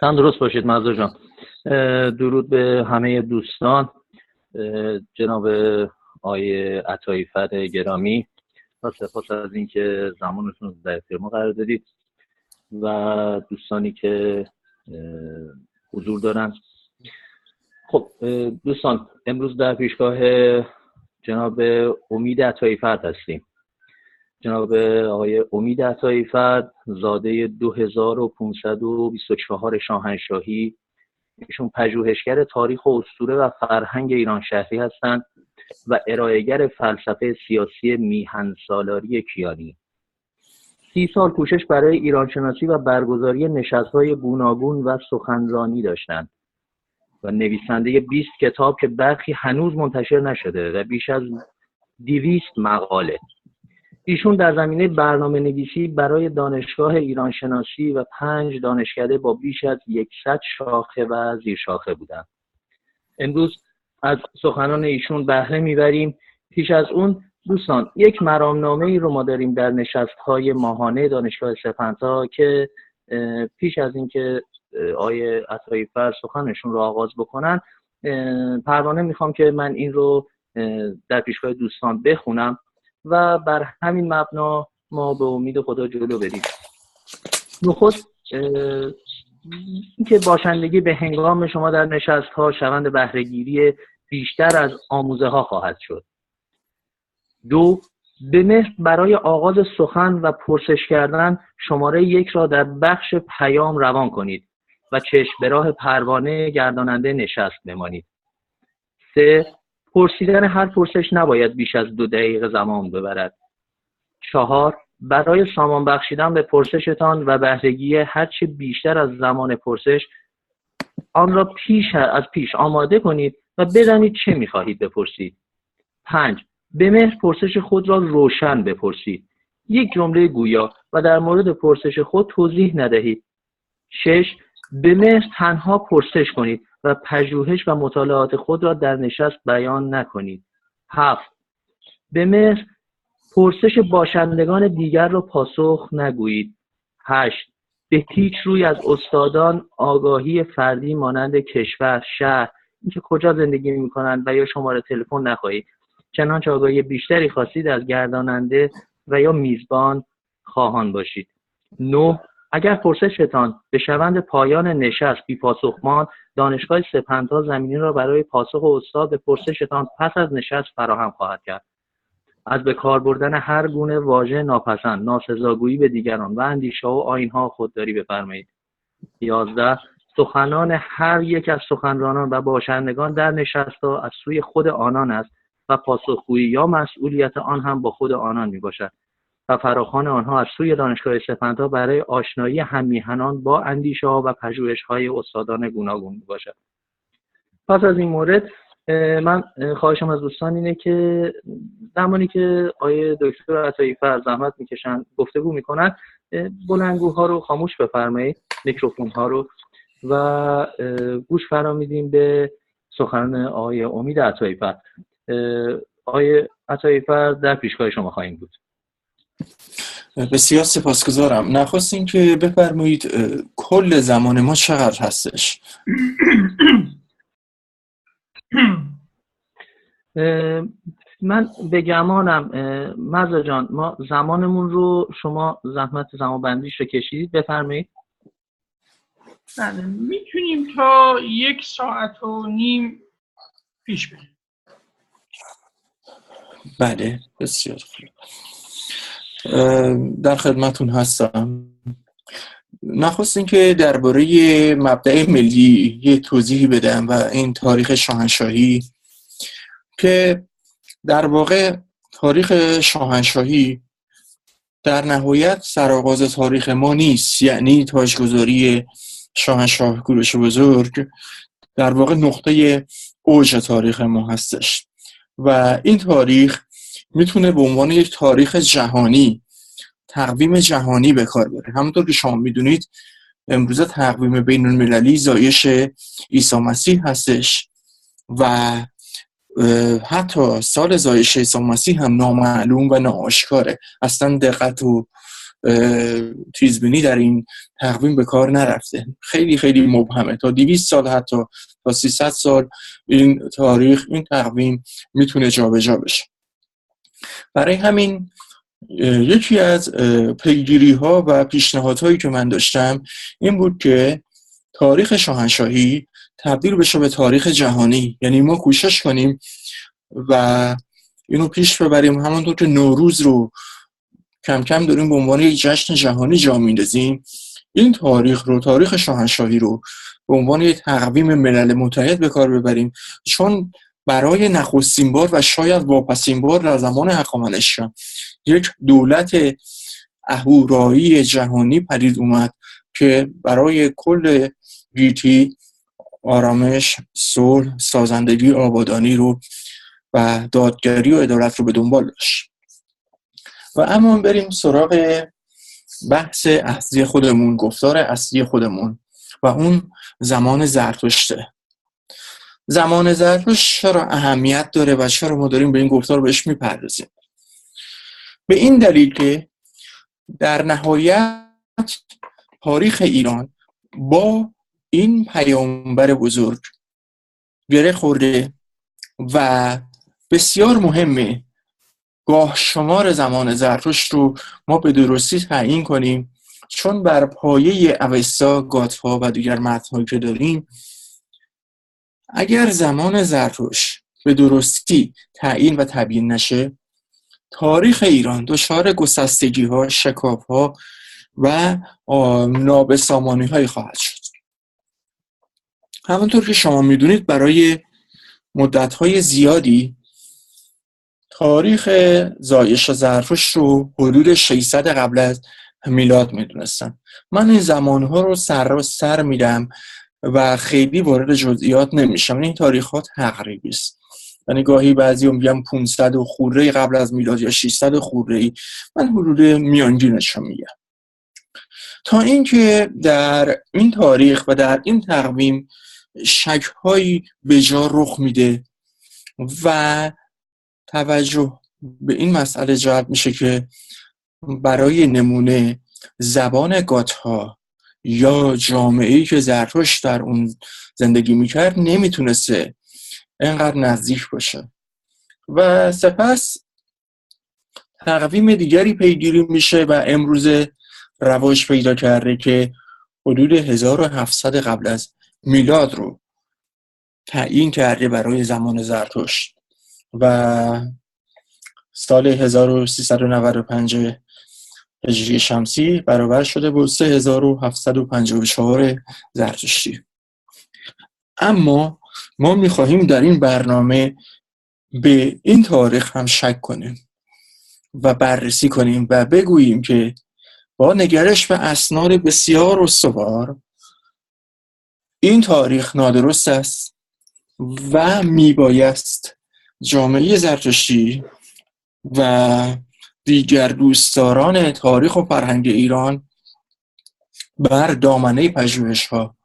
تن درست باشید مزا جان. درود به همه دوستان. جناب آیه عطایی گرامی. و سپاس از اینکه زمانتون در اختیار قرار دادید و دوستانی که حضور دارن. خب دوستان امروز در پیشگاه جناب امید عطایی فرد هستیم. جناب آقای امید عطایی زاده 2524 شاهنشاهی. ایشون پژوهشگر تاریخ و اسطوره و فرهنگ ایران شهری هستند و ارائهگر فلسفه سیاسی میهن سالاری کیانی. سی سال کوشش برای ایرانشناسی و برگزاری نشستهای گوناگون و سخنرانی داشتند و نویسنده 20 کتاب که برخی هنوز منتشر نشده و بیش از دیویست مقاله. ایشون در زمینه برنامه نویسی برای دانشگاه ایران شناسی و پنج دانشکده با بیش از یکصد شاخه و زیر شاخه بودند. امروز از سخنان ایشون بهره می‌بریم. پیش از اون دوستان یک مرامنامه ای رو ما داریم در نشست های ماهانه دانشگاه سپنتا که پیش از اینکه آیه عطایی فر سخنشون رو آغاز بکنن پروانه می‌خوام که من این رو در پیشگاه دوستان بخونم. و بر همین مبنا ما به امید خدا جلو بریم. نخست اینکه باشندگی به هنگام شما در نشست ها شوند بهرهگیری بیشتر از آموزه ها خواهد شد. دو به مهر برای آغاز سخن و پرسش کردن شماره یک را در بخش پیام روان کنید و چشم به راه پروانه گرداننده نشست بمانید. سه پرسیدن هر پرسش نباید بیش از دو دقیقه زمان ببرد. چهار برای سامان بخشیدن به پرسشتان و بهرهگی هرچه بیشتر از زمان پرسش آن را پیش از پیش آماده کنید و بدانید چه می‌خواهید بپرسید. پنج به مهر پرسش خود را روشن بپرسید. یک جمله گویا و در مورد پرسش خود توضیح ندهید. شش به مهر تنها پرسش کنید و پژوهش و مطالعات خود را در نشست بیان نکنید. هفت. به مهر پرسش باشندگان دیگر را پاسخ نگویید. هشت. به هیچ روی از استادان آگاهی فردی مانند کشور شهر اینکه کجا زندگی می‌کنند و یا شماره تلفن نخواهید. چنانچه آگاهی بیشتری خواستید از گرداننده و یا میزبان خواهان باشید. نه. اگر پرسشتان به شوند پایان نشست بی پاسخ ماند دانشگاه سپنتا زمینی را برای پاسخ استاد به پرسشتان پس از نشست فراهم خواهد کرد. از به کار بردن هر گونه واژه ناپسند ناسزاگویی به دیگران و اندیشه و آینها خودداری بفرمایید. یازده سخنان هر یک از سخنرانان و باشندگان در نشستها از سوی خود آنان است و پاسخگویی یا مسئولیت آن هم با خود آنان می باشد و فراخان آنها از سوی دانشگاه سپنتا برای آشنایی همیهنان با اندیشه ها و پژوهش های استادان گوناگون باشد پس از این مورد من خواهشم از دوستان اینه که زمانی که آیه دکتر عطایی فر زحمت می‌کشن گفتگو می‌کنن بلنگوها رو خاموش بفرمایید میکروفون ها رو و گوش فرا میدیم به سخنان آقای امید عطایی فر آقای عطایی فر در پیشگاه شما خواهیم بود. بسیار سپاسگزارم. نخواست که بفرمایید کل زمان ما چقدر هستش؟ من به گمانم مزا جان ما زمانمون رو شما زحمت زمان بندیش رو کشیدید. بفرمایید. بله می‌تونیم تا یک ساعت و نیم پیش بریم. بله بسیار خوب. در خدمتون هستم. نخواست اینکه درباره مبدع ملی یه توضیحی بدم و این تاریخ شاهنشاهی که در واقع تاریخ شاهنشاهی در نهایت سرآغاز تاریخ ما نیست. یعنی تاجگذاری شاهنشاه کوروش بزرگ در واقع نقطه اوج تاریخ ما هستش. و این تاریخ می‌تونه به عنوان یک تاریخ جهانی تقویم جهانی به کار بره. همونطور که شما می‌دونید امروزه تقویم بین المللی زایش عیسی مسیح هستش و حتی سال زایش عیسی مسیح هم نامعلوم و ناآشکاره. اصلا دقت و تیزبینی در این تقویم به کار نرفته. خیلی خیلی مبهمه. تا 200 سال حتی تا 300 سال این تاریخ این تقویم می‌تونه جابجا بشه. برای همین یکی از پیگیری ها و پیشنهادهایی که من داشتم این بود که تاریخ شاهنشاهی تبدیل بشه به تاریخ جهانی. یعنی ما کوشش کنیم و اینو پیش ببریم. همونطور که نوروز رو کم کم داریم به عنوان یک جشن جهانی جا میندازیم این تاریخ رو تاریخ شاهنشاهی رو به عنوان یک تقویم ملل متحد به کار ببریم. چون برای نخستین بار و شاید واپسین بار در زمان هخامنشیان یک دولت اهورایی جهانی پدید اومد که برای کل گیتی آرامش صلح سازندگی آبادانی رو و دادگری و ادارت رو به دنبال داشت. و اما بریم سراغ بحث اصلی خودمون گفتار اصلی خودمون و اون زمان زرتشته. زمان زرتشت چرا اهمیت داره و چرا ما داریم به این گفتار بهش می‌پردازیم؟ به این دلیل که در نهایت تاریخ ایران با این پیامبر بزرگ گره خورده و بسیار مهمه گاه شمار زمان زرتشت رو ما به درستی تعیین کنیم چون بر پایه اوستا گاتها و دیگر متنهایی که داریم اگر زمان زرتشت به درستی تعیین و تبیین نشه تاریخ ایران دچار گسستگی ها شکاف ها و نابسامانی های خواهد شد. همونطور که شما می‌دونید برای مدت های زیادی تاریخ زایش زرفش رو حدود 600 قبل از میلاد می‌دونستم. من این زمانها رو سر و سر میدم و خیلی وارد جزئیات نمیشم این تاریخ ها تقریبی است. یعنی گاهی بعضی میگم 500 و خورده قبل از میلاد یا 600 خورده ای من حدود میانگینش میگم. تا اینکه در این تاریخ و در این تقویم شکهایی به جا رخ میده و توجه به این مسئله جلب میشه که برای نمونه زبان گاتها یا جامعه که زرتوش در اون زندگی می‌کرد نمی‌تونسته انقدر نزدیک باشه. و سپس تقویم دیگری پیگیری میشه و امروز رواج پیدا کرده که حدود 1700 قبل از میلاد رو تعیین کرده برای زمان زرتشت. و سال 1395 هجری شمسی برابر شده با 3754 زرتشتی. اما ما می‌خواهیم در این برنامه به این تاریخ هم شک کنیم و بررسی کنیم و بگوییم که با نگرش به اسناد بسیار استوار این تاریخ نادرست است و میبایست جامعه زرتشتی و دیگر دوستداران تاریخ و فرهنگ ایران بر دامنه پژوهش ها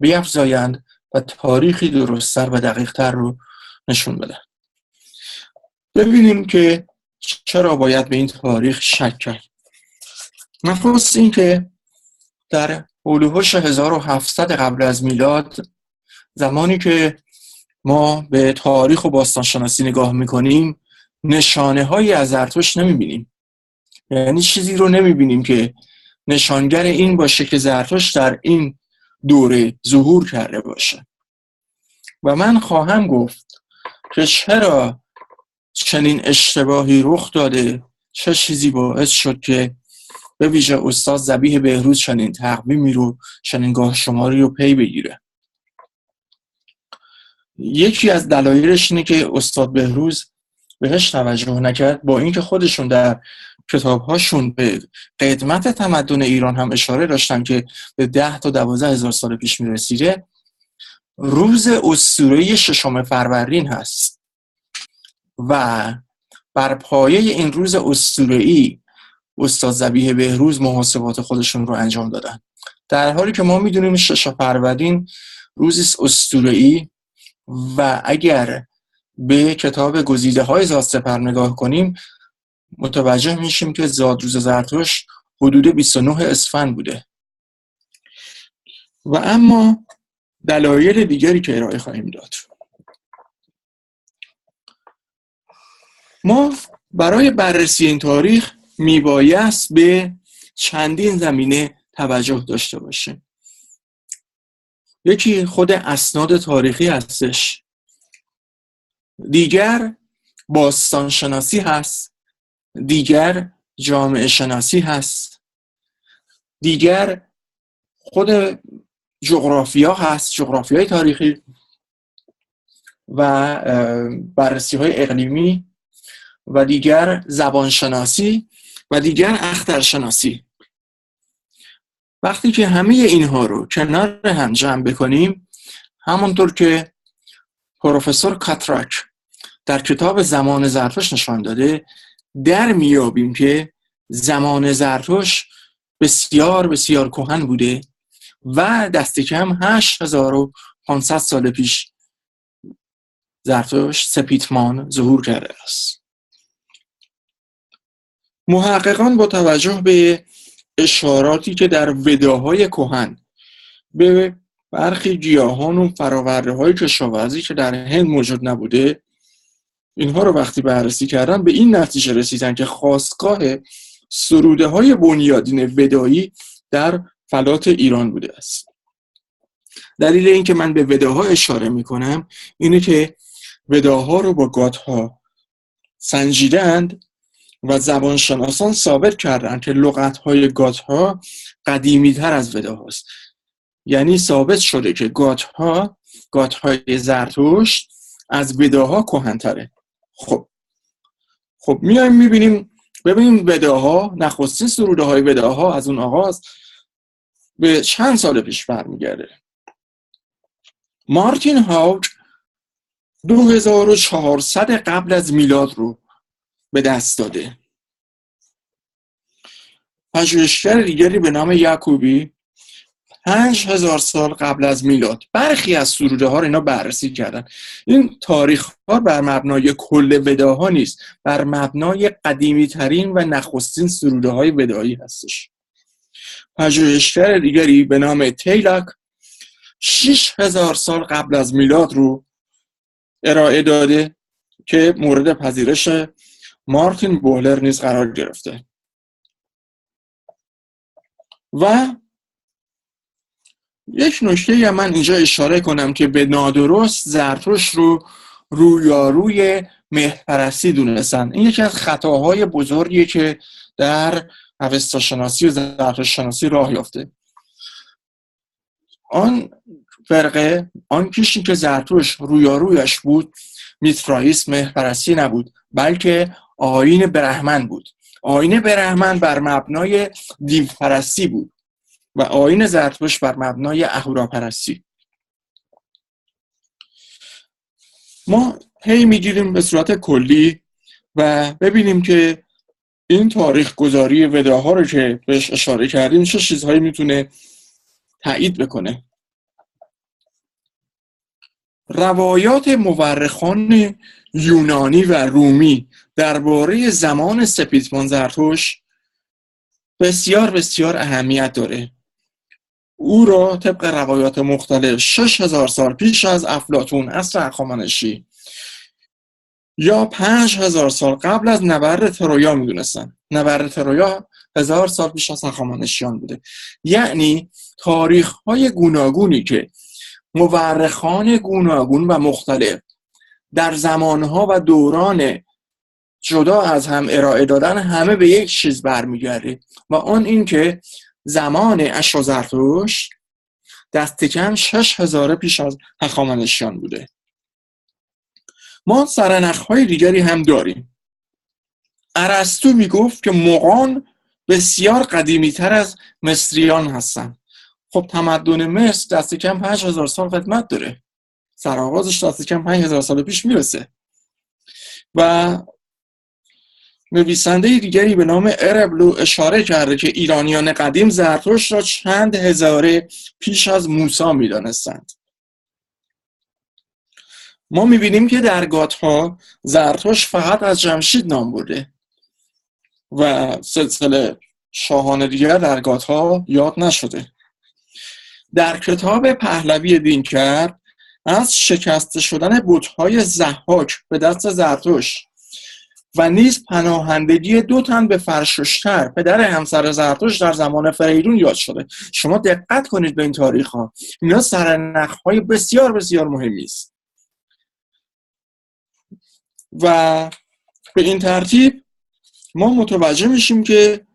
بیافزایند و تاریخی درستتر و دقیقتر رو نشون بدن. ببینیم که چرا باید به این تاریخ شک کرد. نخست این که در هلوهوش 1700 قبل از میلاد زمانی که ما به تاریخ و باستانشناسی نگاه می‌کنیم نشانه های از زرتشت نمی‌بینیم. یعنی چیزی رو نمی‌بینیم که نشانگر این باشه که زرتشت در این دوره ظهور کرده باشه. و من خواهم گفت که چرا چنین اشتباهی رخ داده چه چیزی باعث شد که به ویژه استاد زبیه بهروز چنین تقویمی رو چنین گاه شماری رو پی بگیره. یکی از دلایلش اینه که استاد بهروز بهش توجه نکرد با اینکه خودشون در کتابهاشون به قدمت تمدن ایران هم اشاره داشتن که به ده تا دوازه هزار سال پیش می‌رسیده روز اسطوره‌ای ششم فروردین هست. و بر پایه این روز اسطوره‌ای استاد زبیه بهروز محاسبات خودشون رو انجام دادن. در حالی که ما می‌دونیم شش فروردین روزی اسطوره‌ای و اگر به کتاب گزیده های زادسپر نگاه کنیم متوجه میشیم که زاد روز زرتوش حدود 29 اسفند بوده. و اما دلایل دیگری که ارائه خواهیم داد. ما برای بررسی این تاریخ میبایست به چندین زمینه توجه داشته باشیم. یکی خود اسناد تاریخی هستش. دیگر باستان شناسی هست. دیگر جامعه شناسی هست. دیگر خود جغرافیا هست جغرافیای تاریخی و بررسی های اقلیمی و دیگر زبانشناسی و دیگر اخترشناسی. وقتی که همه اینها رو کنار هم جمع بکنیم همونطور که پروفسور کاتراک در کتاب زمان زرتوش نشان داده در میابیم که زمان زرتوش بسیار بسیار کهن بوده و دست کم 8500 سال پیش زرتوش سپیتمان ظهور کرده است. محققان با توجه به اشاراتی که در وداهای کهن به برخی گیاهان و فراورده های کشاورزی که در هند موجود نبوده اینها رو وقتی بررسی کردن به این نتیجه رسیدن که خواستگاه سروده های بنیادین ودایی در فلات ایران بوده است. دلیل اینکه من به وداها اشاره می‌کنم اینه که وداها رو با گاتها سنجیدند و زبانشناسان ثابت کردند که لغت های گات ها قدیمی تر از ودا هاست. یعنی ثابت شده که گات ها گات های زرتشت از وداها کهنتره. خب. خب میایم می‌بینیم ببینیم وداها نخستین سروده های وداها از اون آغاز به چند سال پیش برمیگرده. مارتین هاوک 2400 قبل از میلاد رو به دست داده. پژوهشگر دیگری به نام یعقوبی پنج هزار سال قبل از میلاد. برخی از سروده ها رو اینا بررسی کردن. این تاریخ ها بر مبنای کل وداها نیست. بر مبنای قدیمی ترین و نخستین سروده های ودایی هستش. پژوهشگر دیگری به نام تیلک شیش هزار سال قبل از میلاد رو ارائه داده که مورد پذیرش مارتین بولر نیز قرار گرفته. و یک نکته من اینجا اشاره کنم که به نادرست زرتوش رو رویاروی مهپرستی دونستن. این یکی از خطاهای بزرگیه که در اوستا شناسی و زرتوش شناسی راه یافته. آن فرقه آن کشی که زرتوش رویارویش بود میترائیسم مهپرستی نبود بلکه آین برهمن بود. آین برهمن بر مبنای دیوپرستی بود. و آین زرتوش بر مبنای اهوراپرستی ما هی می‌گیریم به صورت کلی و ببینیم که این تاریخ گذاری وداها رو که بهش اشاره کردیم چه چیزهایی می‌تونه تایید بکنه. روایات مورخان یونانی و رومی درباره زمان سپیدمان زرتوش بسیار بسیار اهمیت داره. او را طبق روایات مختلف شش هزار سال پیش از افلاتون اصر اخامنشی یا پنج هزار سال قبل از نبرد ترویا می‌دونستن. نبرد ترویا هزار سال پیش از اخامنشیان بوده. یعنی تاریخ های گوناگونی که مورخان گوناگون و مختلف در زمانها و دوران جدا از هم ارائه دادن همه به یک چیز برمیگرده و آن اینکه زمان اشرا زرتوش دست کم شش هزاره پیش از هخامنشیان بوده. ما سرنخ های دیگری هم داریم. ارسطو می‌گفت که مقان بسیار قدیمی تر از مصریان هستند خب تمدن مصر دست کم 5000 سال خدمت داره. سرآغازش دست کم 5000 سال پیش می‌رسه. و نویسنده دیگری به نام اربلو اشاره کرده که ایرانیان قدیم زرتوش را چند هزاره پیش از موسی می‌دانستند. ما می‌بینیم که در ها زرتوش فقط از جمشید نام برده و سلسله شاهان دیگر در گاتها یاد نشده. در کتاب پهلوی دین کرد از شکسته شدن بتهای زحاک به دست زرتوش و نیز پناهندگی دو تن به فرششتر. پدر همسر زرتوش در زمان فریدون یاد شده. شما دقت کنید به این تاریخ ها. اینا سرنخ های بسیار بسیار مهمی است. و به این ترتیب ما متوجه میشیم که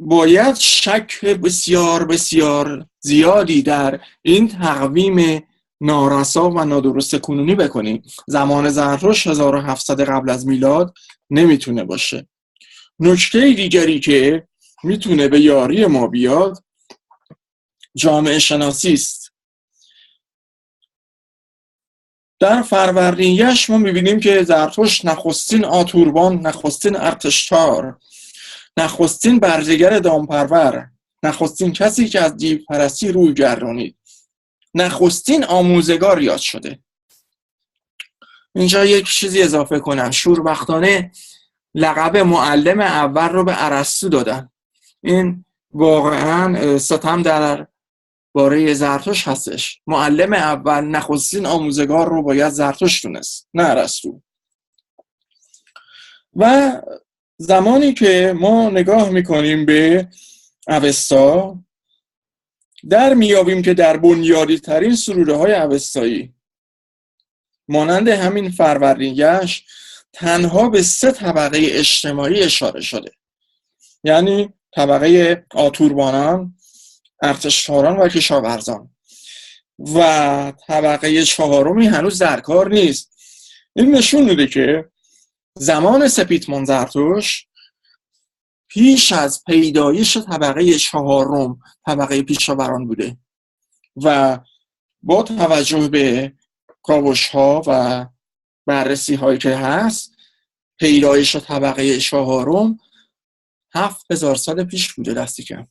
باید شک بسیار بسیار زیادی در این تقویم نارسا و نادرست کنونی بکنیم زمان زرتشت 1700 قبل از میلاد نمی‌تونه باشه. نکته دیگری که می‌تونه به یاری ما بیاد جامعه شناسی است. در فروردینیش ما می‌بینیم که زرتشت نخستین آتوربان نخستین ارتشتار نخستین برزگر دامپرور نخستین کسی که از دیو پرستی روی گردانید. نخستین آموزگار یاد شده. اینجا یک چیزی اضافه کنم. شوربختانه لقب معلم اول رو به عرستو دادن. این واقعا ستم در باره زرتوش هستش. معلم اول نخستین آموزگار رو باید زرتوش دونست نه عرستو و زمانی که ما نگاه می‌کنیم به اوستا در میابیم که در بنیادی ترین سروره های اوستایی. مانند همین فروردینگش تنها به سه طبقه اجتماعی اشاره شده. یعنی طبقه آتوربانان ارتشتاران و کشاورزان. و طبقه چهارمی هنوز در کار نیست. این نشون میده که زمان سپیت زرتوش پیش از پیدایش طبقه چهارم طبقه پیشاوران بوده. و با توجه به کاوش ها و بررسی هایی که هست پیدایش طبقه چهارم هفت هزار سال پیش بوده دستی کم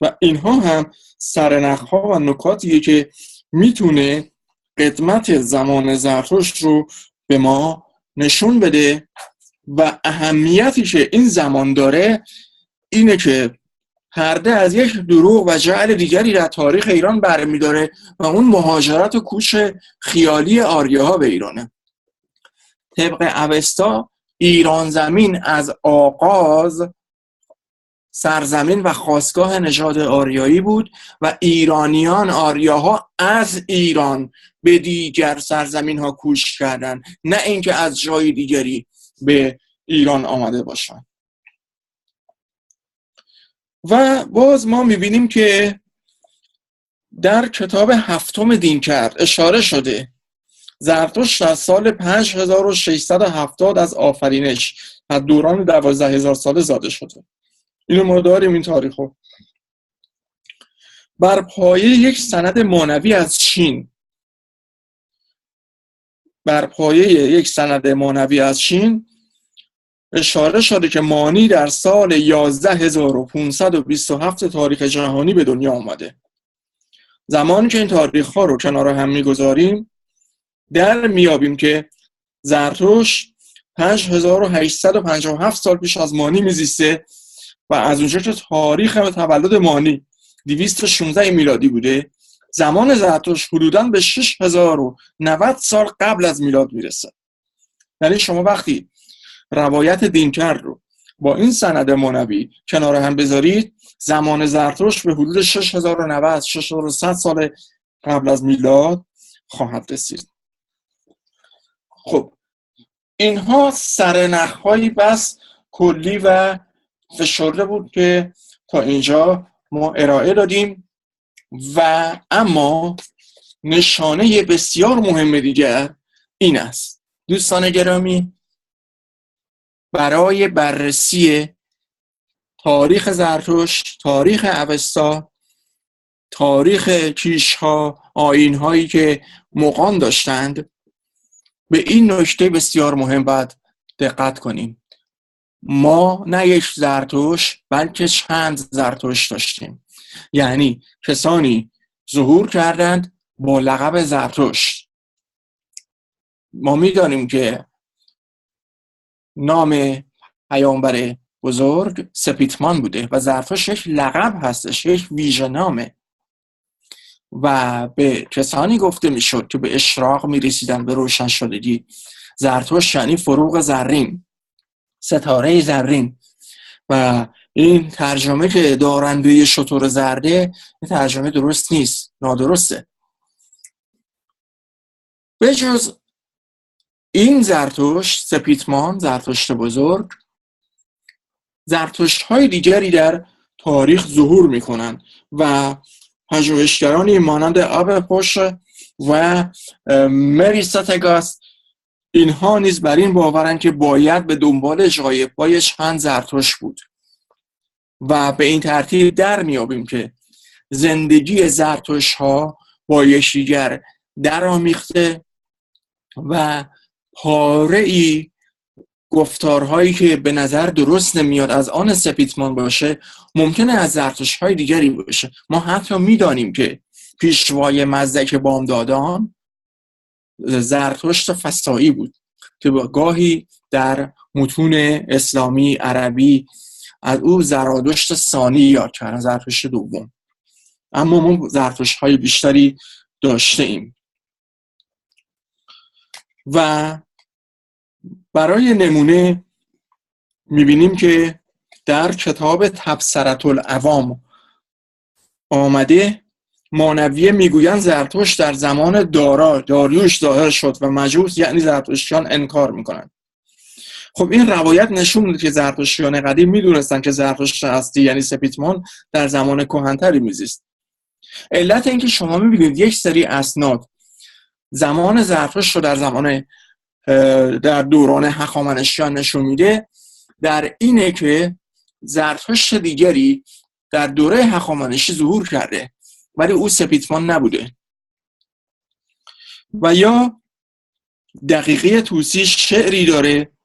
و اینها هم سرنخ ها و نکاتیه که می‌تونه قدمت زمان زرتشت رو به ما نشون بده. و اهمیتی که این زمان داره اینه که پرده از یک دروغ و جعل دیگری در تاریخ ایران برمیداره و اون مهاجرت و کوش خیالی آریاها به ایرانه. طبق اوستا ایران زمین از آغاز سرزمین و خواستگاه نژاد آریایی بود و ایرانیان آریاها از ایران به دیگر سرزمین ها کوش کردن نه اینکه از جای دیگری. به ایران آمده باشن. و باز ما می‌بینیم که در کتاب هفتم دین کرد اشاره شده زرتشت از سال 5670 از آفرینش از دوران دوازده هزار ساله زاده شده. اینو ما داریم این تاریخو. بر پایه یک سند مانوی از چین بر پایه یک سند مانوی از چین اشاره شده که مانی در سال 11527 تاریخ جهانی به دنیا آمده. زمانی که این تاریخ ها رو کنار هم می‌گذاریم در میابیم که زرتوش 5857 سال پیش از مانی میزیسته و از اونجا که تاریخ تولد مانی 216 میلادی بوده زمان زرتوش حدودا به 6090 سال قبل از میلاد می‌رسه یعنی شما وقتی روایت دینکر رو با این سند منوی کنار هم بذارید زمان زرتوش به حدود 6090 6100 سال قبل از میلاد خواهد رسید. خب اینها سرنخهایی بس کلی و فشرده بود که تا اینجا ما ارائه دادیم. و اما نشانه بسیار مهم دیگر این است. دوستان گرامی برای بررسی تاریخ زرتشت تاریخ اوستا تاریخ کیش ها آین هایی که مقان داشتند به این نکته بسیار مهم باید دقت کنیم. ما نه یک زرتوش بلکه چند زرتوش داشتیم. یعنی کسانی ظهور کردند با لقب زرتشت. ما می‌دانیم که نام پیامبر بزرگ سپیتمان بوده و زرتشت یک لقب هستش یک ویژنامه و به کسانی گفته می‌شد که به اشراق می رسیدن به روشن شدگی. زرتشت یعنی فروغ زرین ستاره زرین. و این ترجمه که دارنده شطور زرده ترجمه درست نیست نادرسته. به جز این زرتشت سپیتمان زرتشت بزرگ زرتشت های دیگری در تاریخ ظهور می‌کنند و پژوهشگرانی مانند آب پوش و مری ستگاس اینها نیز بر این باورند که باید به دنبال جایبای چند زرتشت بود. و به این ترتیب در میابیم که زندگی زرتشت ها با یکدیگر درآمیخته و پاره ای گفتارهایی که به نظر درست نمیاد از آن سپیتمان باشه ممکنه از زرتشت های دیگری باشه. ما حتی می‌دانیم که پیشوای مزدک بامدادان زرتشت فستایی بود که گاهی در متون اسلامی عربی از او زرادشت ثانی یاد کردن زرتشت دوم. اما ما زرتشت های بیشتری داشته ایم و برای نمونه می‌بینیم که در کتاب تبصرت العوام آمده مانویه می‌گویند زرتوش در زمان دارا داریوش ظاهر شد و مجوس یعنی زرتشتیان انکار می‌کنند. خب این روایت نشون میده که زرتشتیان قدیم می‌دونستن که زرتشت هستی یعنی سپیتمان در زمان کهنتری میزیست. علت اینکه شما می‌بینید یک سری اسناد زمان زرتشت رو در زمان در دوران هخامنشیان نشون میده در اینه که زرتشت دیگری در دوره هخامنشی ظهور کرده ولی او سپیتمان نبوده. و یا دقیقه توسی شعری داره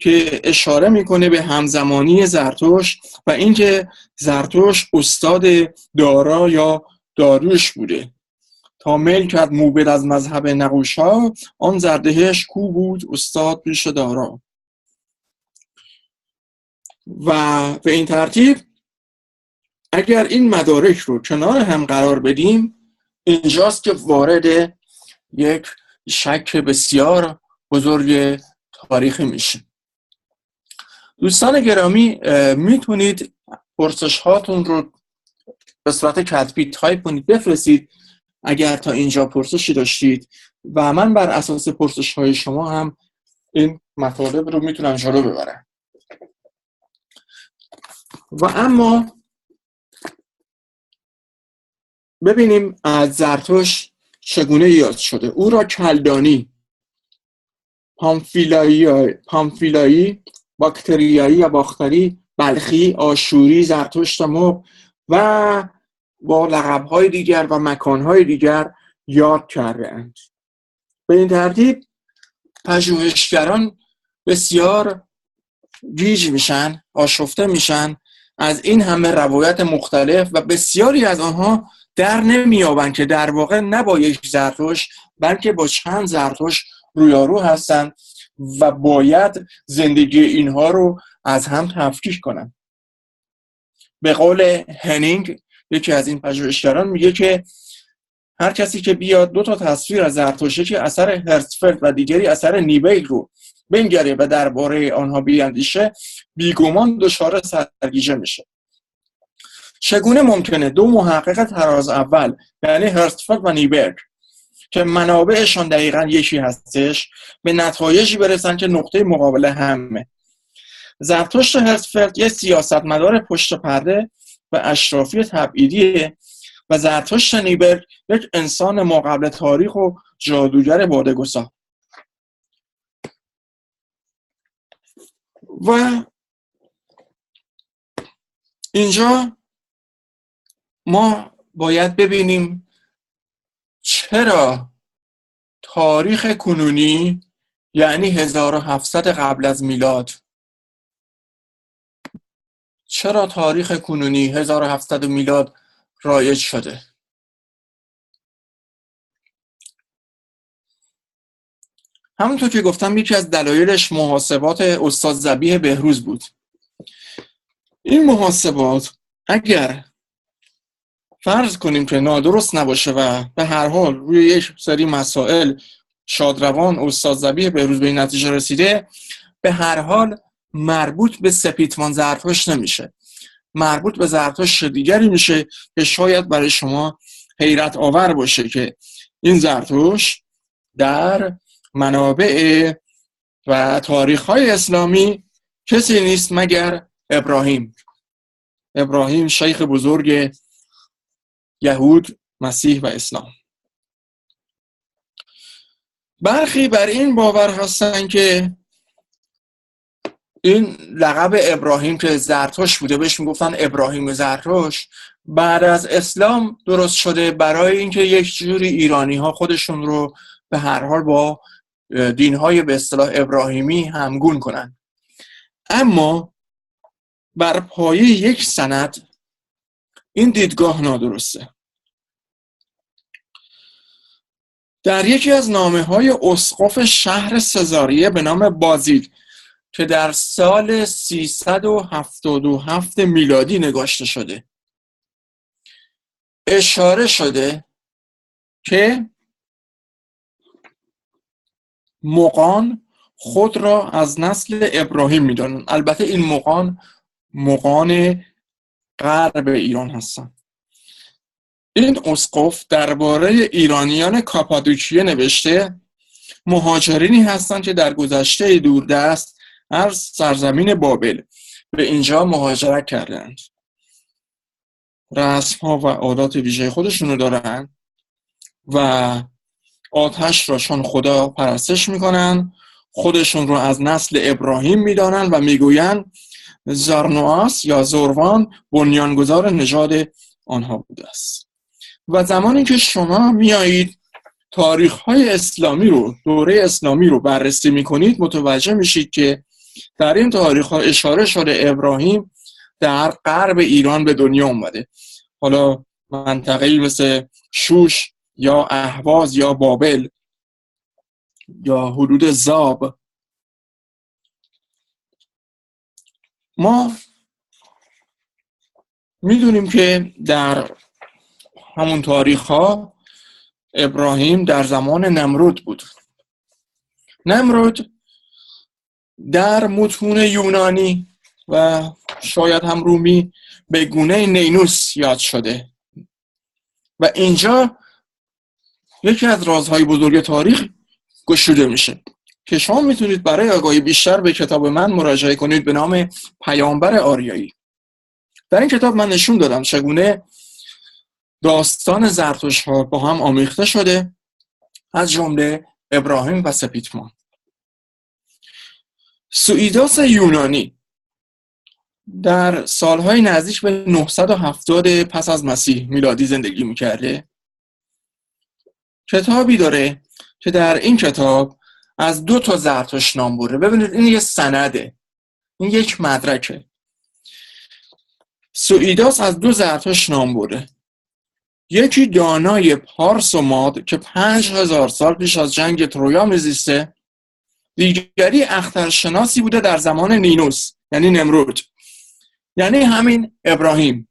که اشاره می‌کنه به همزمانی زرتوش و اینکه زرتوش استاد دارا یا داروش بوده. تا میل کرد موبد از مذهب نقوشا آن زردهش کو بود استاد پیش دارا. و به این ترتیب اگر این مدارک رو کنار هم قرار بدیم اینجاست که وارد یک شک بسیار بزرگ تاریخی میشه. دوستان گرامی می‌تونید پرسش هاتون رو به صورت کتبی تایپ کنید بفرستید اگر تا اینجا پرسشی داشتید و من بر اساس پرسش های شما هم این مطالب رو می‌تونم جلو ببرم. و اما ببینیم از زرتوش چگونه یاد شده. او را کلدانی پامفیلایی, پامفیلایی باکتریایی یا باختری بلخی آشوری زرتشت مق و با لقبهای دیگر و مکانهای دیگر یاد کرده اند به این ترتیب پژوهشگران بسیار گیج میشن آشفته میشن از این همه روایت مختلف و بسیاری از آنها در نمیابند که در واقع نه با یک زرتوش بلکه با چند زرتوش رویارو هستند. و باید زندگی اینها رو از هم تفکیک کنن. به قول هنینگ یکی از این پژوهشگران میگه که هر کسی که بیاد دو تا تصویر از زرتشتی که اثر هرتفلد و دیگری اثر نیبیل رو بنگره و درباره آنها بیاندیشه بیگمان دچار سرگیجه میشه. چگونه ممکنه دو محقق تراز اول یعنی هرتفلد و نیبرگ که منابعشان دقیقا یکی هستش به نتایجی برسن که نقطه مقابله همه. زرتشت هرتفلد یه سیاستمدار پشت پرده و اشرافی تبعیدیه و زرتشت نیبر یک انسان ماقبل تاریخ و جادوگر بادگسا. و اینجا ما باید ببینیم چرا تاریخ کنونی یعنی 1700 قبل از میلاد؟ چرا تاریخ کنونی 1700 میلاد رایج شده؟ همونطور که گفتم یکی از دلایلش محاسبات استاد زبیه بهروز بود. این محاسبات اگر فرض کنیم که نادرست نباشه و به هر حال روی یک سری مسائل شادروان استاد زبیه به روز به این نتیجه رسیده به هر حال مربوط به سپیتمان زرتشت نمیشه. مربوط به زرتشت دیگری میشه که شاید برای شما حیرت آور باشه که این زرتوش در منابع و تاریخ های اسلامی کسی نیست مگر ابراهیم. ابراهیم شیخ بزرگ یهود مسیح و اسلام. برخی بر این باور هستن که این لقب ابراهیم که زرتوش بوده بهش می‌گفتن ابراهیم زرتوش بعد از اسلام درست شده برای اینکه یک جوری ایرانی ها خودشون رو به هر حال با دین های به اصطلاح ابراهیمی همگون کنن. اما بر پایه یک سند این دیدگاه نادرسته. در یکی از نامه های اسقف شهر سزاریه به نام بازید که در سال 377 میلادی نگاشته شده اشاره شده که مقان خود را از نسل ابراهیم می‌دانند. البته این مقان مقان غرب ایران هستند این اسقف درباره ایرانیان کاپادوکیه نوشته مهاجرینی هستند که در گذشته دوردست از سرزمین بابل به اینجا مهاجرت کردند. رسم ها و عادات ویژه خودشونو دارن و آتش را چون خدا پرستش می‌کنن خودشون رو از نسل ابراهیم می‌دانن و می‌گویند زارنواس یا زوروان بنیانگذار نژاد آنها بوده است. و زمانی که شما میایید تاریخ های اسلامی رو دوره اسلامی رو بررسی می‌کنید متوجه میشید که در این تاریخ ها اشاره شده ابراهیم در غرب ایران به دنیا اومده. حالا منطقه مثل شوش یا اهواز یا بابل یا حدود زاب ما می‌دونیم که در همون تاریخ ها ابراهیم در زمان نمرود بود. نمرود در متون یونانی و شاید هم رومی به گونه نینوس یاد شده. و اینجا یکی از رازهای بزرگ تاریخ گشوده میشه. که شما می‌تونید برای آگاهی بیشتر به کتاب من مراجعه کنید به نام پیامبر آریایی. در این کتاب من نشون دادم چگونه داستان زرتوش ها با هم آمیخته شده از جمله ابراهیم و سپیتمان. سویداس یونانی در سالهای نزدیک به 970 پس از مسیح میلادی زندگی می‌کرده. کتابی داره که در این کتاب از دو تا زرتوش نام بره ببینید این یه سنده. این یک مدرکه. سویداس از دو زرتوش نام بره یکی دانای پارس و ماد که پنج هزار سال پیش از جنگ ترویا میزیسته دیگری اخترشناسی بوده در زمان نینوس یعنی نمرود. یعنی همین ابراهیم.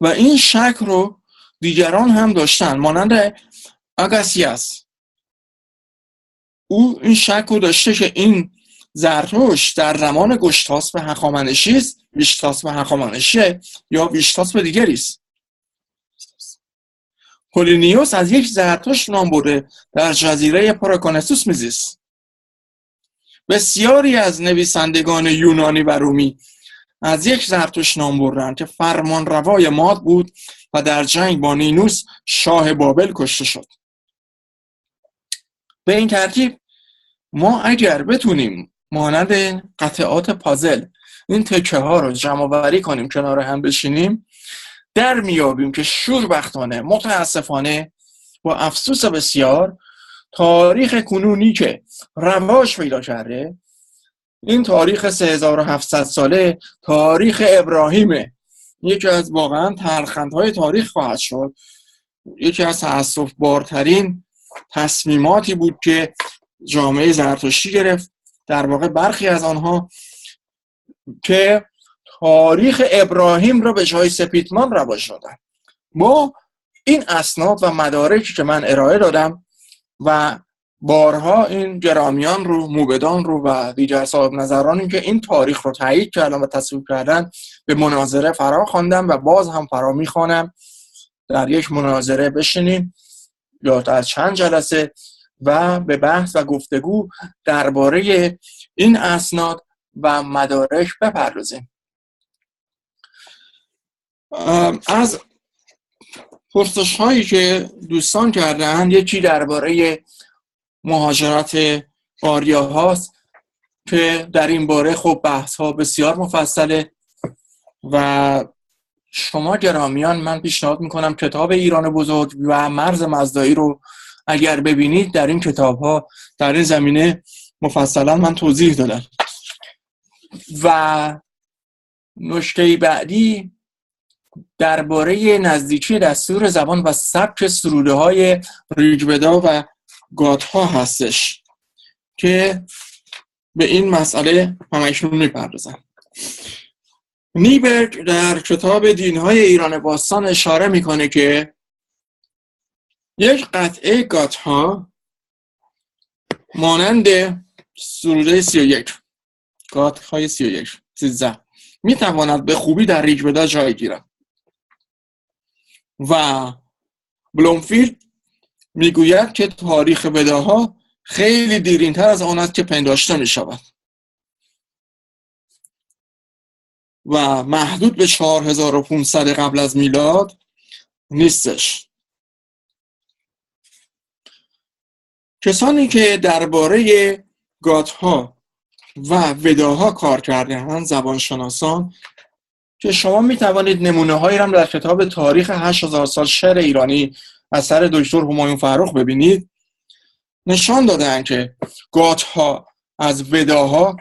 و این شک رو دیگران هم داشتن. مانند آگاسیاس. او این شک رو داشته که این زرتوش در زمان گشتاس به هخامنشی است. ویشتاس به هخامنشیه یا ویشتاس به دیگری است. پولینیوس از یک زرتوش نام برده در جزیره پاراکونسوس میزیست. بسیاری از نویسندگان یونانی و رومی از یک زرتوش نام بردن که فرمان روای ماد بود و در جنگ با نینوس شاه بابل کشته شد. به این ترتیب ما اگر بتونیم مانند قطعات پازل این تکه ها رو جمع بری کنیم کنار هم بشینیم در میابیم که شوربختانه متاسفانه با افسوس بسیار تاریخ کنونی که رواج پیدا کرده این تاریخ 3700 ساله تاریخ ابراهیمه یکی از واقعا ترخندهای تاریخ خواهد شد. یکی از تأصف بارترین تصمیماتی بود که جامعه زرتشتی گرفت. در واقع برخی از آنها که تاریخ ابراهیم را به جای سپیتمان رواج دادن. با این اسناد و مدارکی که من ارائه دادم و بارها این گرامیان رو موبدان رو و دیگر صاحب نظرانی که این تاریخ رو تایید کردن و تصویب کردن به مناظره فرا خواندم و باز هم فرا می‌خوانم. در یک مناظره بشینیم یا در چند جلسه و به بحث و گفتگو درباره این اسناد و مدارک بپردازیم. از پرسش هایی که دوستان کردن یکی درباره مهاجرت آریا هاست که در این باره خب بحث ها بسیار مفصله و شما گرامیان من پیشنهاد می‌کنم کتاب ایران بزرگ و مرز مزدایی رو اگر ببینید در این کتاب ها در این زمینه مفصلا من توضیح دادم. و نشته بعدی درباره نزدیکی دستور زبان و سبک سروده های ریجبدا و گات ها هستش که به این مسئله همکنون می‌پردازم. نیبرگ در کتاب دینهای ایران باستان اشاره می‌کنه که یک قطعه گات ها مانند سروده سی و یک. گات های سی و یک. سیزده. می تواند به خوبی در ریجبدا جای گیرد. و بلومفیلد می‌گوید که تاریخ بداها خیلی دیرینتر از آن است که پنداشته می شود و محدود به 4500 قبل از میلاد نیستش. کسانی که درباره گاتها و وداها کار کرده زبانشناسان که شما می توانید نمونه هایی هم در کتاب تاریخ 8000 سال شعر ایرانی اثر دکتر همایون فرخ ببینید. نشان دادن که گات ها از وداها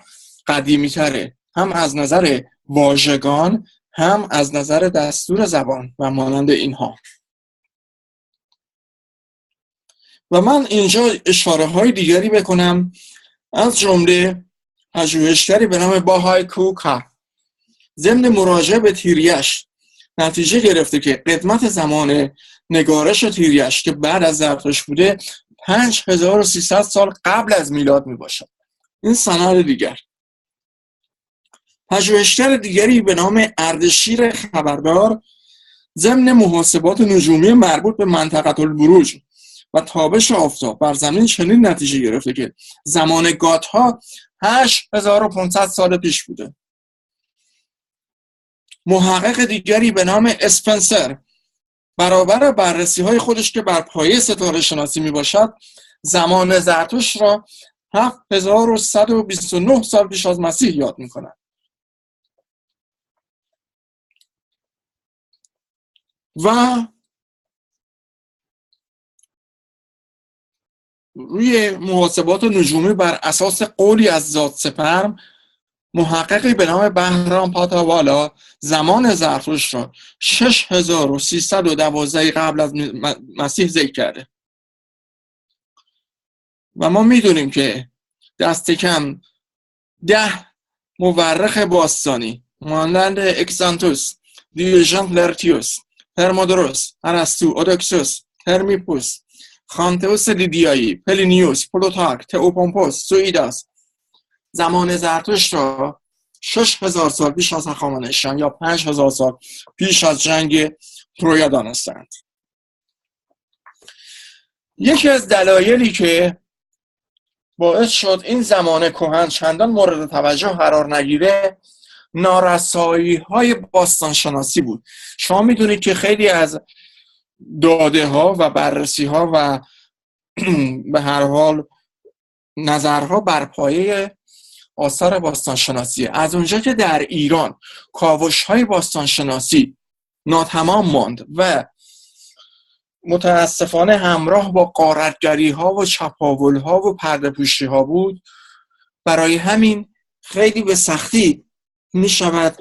قدیمی تره هم از نظر واژگان هم از نظر دستور زبان و مانند اینها. و من اینجا اشاره های دیگری بکنم از جمله پژوهشگری به نام باهای کوکا. ضمن مراجعه به تیریش نتیجه گرفته که قدمت زمان نگارش تیریش که بعد از زرتشت بوده 5300 سال قبل از میلاد می باشد این سند دیگر. پژوهشگر دیگری به نام اردشیر خبردار ضمن محاسبات نجومی مربوط به منطقه البروج و تابش آفتاب بر زمین چنین نتیجه گرفته که زمان گات ها 8500 سال پیش بوده. محقق دیگری به نام اسپنسر برابر بررسی های خودش که بر پایه ستاره شناسی می باشد زمان زرتوش را 7129 سال پیش از مسیح یاد می کند و روی محاسبات نجومی بر اساس قولی از ذات سپرم محققی به نام بهرام پاتاوالا زمان زرتشت را 6312 قبل از مسیح ذکر کرده. و ما می‌دونیم که دست کم ده مورخ باستانی مانند اکسانتوس دیوژان لرتیوس هرمودروس ارسطو اودوکسوس هرمیپوس خانتوس لیدیایی پلینیوس پلوتارک تئوپومپوس سویداس زمان زرتشت را شش هزار سال پیش از هخامنشیان یا پنج هزار سال پیش از جنگ ترویا دانستند. یکی از دلایلی که باعث شد این زمان کهن چندان مورد توجه قرار نگیره نارسایی های باستان شناسی بود. شما می‌دونید که خیلی از داده ها و بررسی ها و به هر حال نظرها بر پایه آثار باستانشناسی. از اونجا که در ایران کاوش های باستانشناسی ناتمام ماند و متاسفانه همراه با قارتگری ها و چپاول ها و پرده ها بود برای همین خیلی به سختی می شود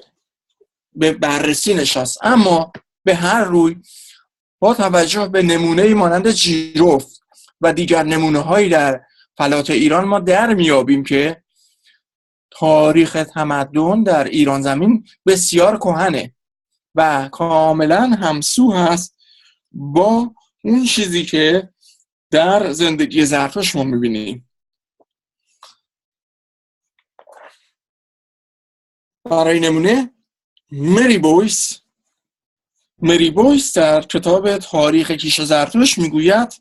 به بررسی نشست. اما به هر روی با توجه به نمونه مانند جیروف و دیگر نمونه هایی در فلات ایران ما در میابیم که تاریخ تمدن در ایران زمین بسیار کهنه و کاملا همسو هست با اون چیزی که در زندگی زرتشت ما می‌بینیم. برای نمونه مری بویس. مری بویس در کتاب تاریخ کیش زرتشت می‌گوید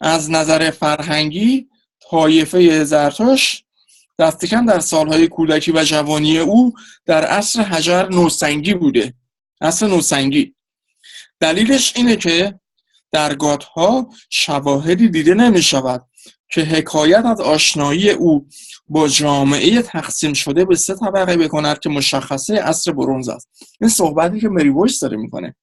از نظر فرهنگی طایفه زرتشت دستکم در سالهای کودکی و جوانی او در عصر حجر نوسنگی بوده. عصر نوسنگی. دلیلش اینه که در ها شواهدی دیده نمی شود که حکایت از آشنایی او با جامعه تقسیم شده به سه طبقه بکند که مشخصه عصر برونز است. این صحبتی که مری داره می‌کنه.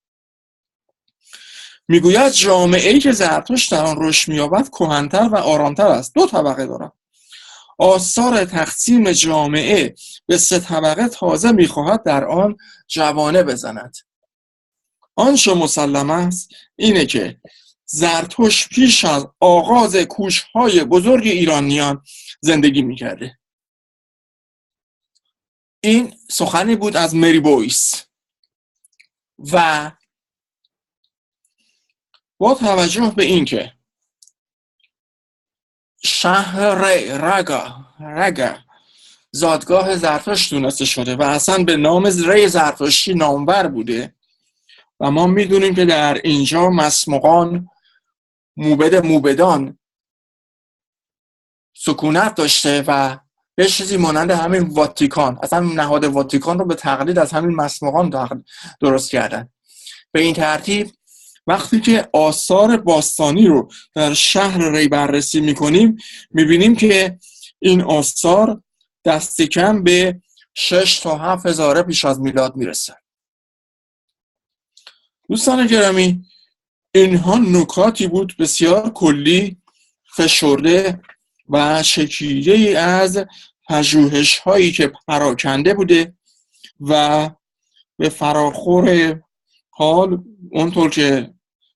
می‌گوید جامعه ای که زرتشت در آن رشد مییابد کهنتر و آرامتر است. دو طبقه دارد آثار تقسیم جامعه به سه طبقه تازه می‌خواهد در آن جوانه بزند. آنچه مسلم است اینه که زرتوش پیش از آغاز کوشهای بزرگ ایرانیان زندگی می‌کرده. این سخنی بود از مری بویس. و با توجه به اینکه شهر رگا رگا زادگاه زرتشت دونسته شده و اصلا به نام ری زرتشتی نامور بوده و ما می‌دونیم که در اینجا مسمقان موبد موبدان. سکونت داشته و یه چیزی مانند همین واتیکان. اصلا نهاد واتیکان رو به تقلید از همین مسمقان درست کردن. به این ترتیب وقتی که آثار باستانی رو در شهر ری بررسی می‌کنیم می‌بینیم که این آثار دست کم به 6 تا 7 هزاره پیش از میلاد می‌رسه. دوستان گرامی اینها نکاتی بود بسیار کلی فشرده و شکیده از پژوهش هایی که پراکنده بوده و به فراخور حال اونطور که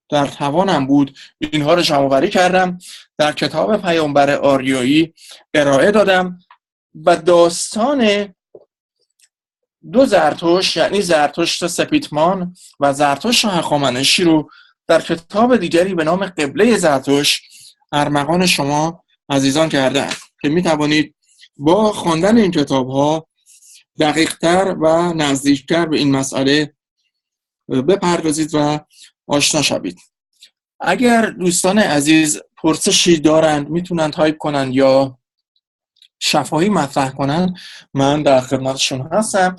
در توانم بود اینها رو جمعوری کردم در کتاب پیامبر آریایی ارائه دادم و داستان دو زرتوش یعنی زرتشت سپیتمان و زرتشت هخامنشی رو در کتاب دیگری به نام قبله زرتوش ارمغان شما عزیزان کرده که می توانید با خواندن این کتاب ها دقیقتر و نزدیکتر به این مسئله بپردازید و آشنا شوید. اگر دوستان عزیز پرسشی دارند می‌تونن تایپ کنن یا شفاهی مطرح کنن من در خدمتشون هستم.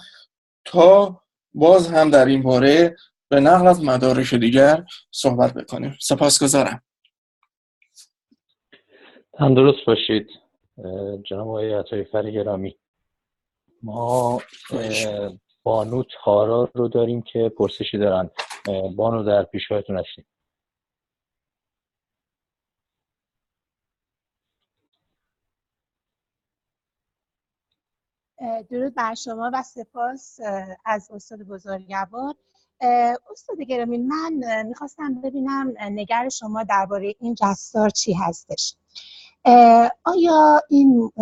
تا باز هم در این باره به نقل از مدارک دیگر صحبت بکنیم. سپاسگزارم. تندرست باشید جناب آقای عطای فر گرامی. ما بانو تارا رو داریم که پرسشی دارن. بانو در پیشوایتون هستیم درود بر شما و سپاس از استاد بزرگوار. استاد گرامی من می‌خواستم ببینم نگر شما درباره این جستار چی هستش. آیا این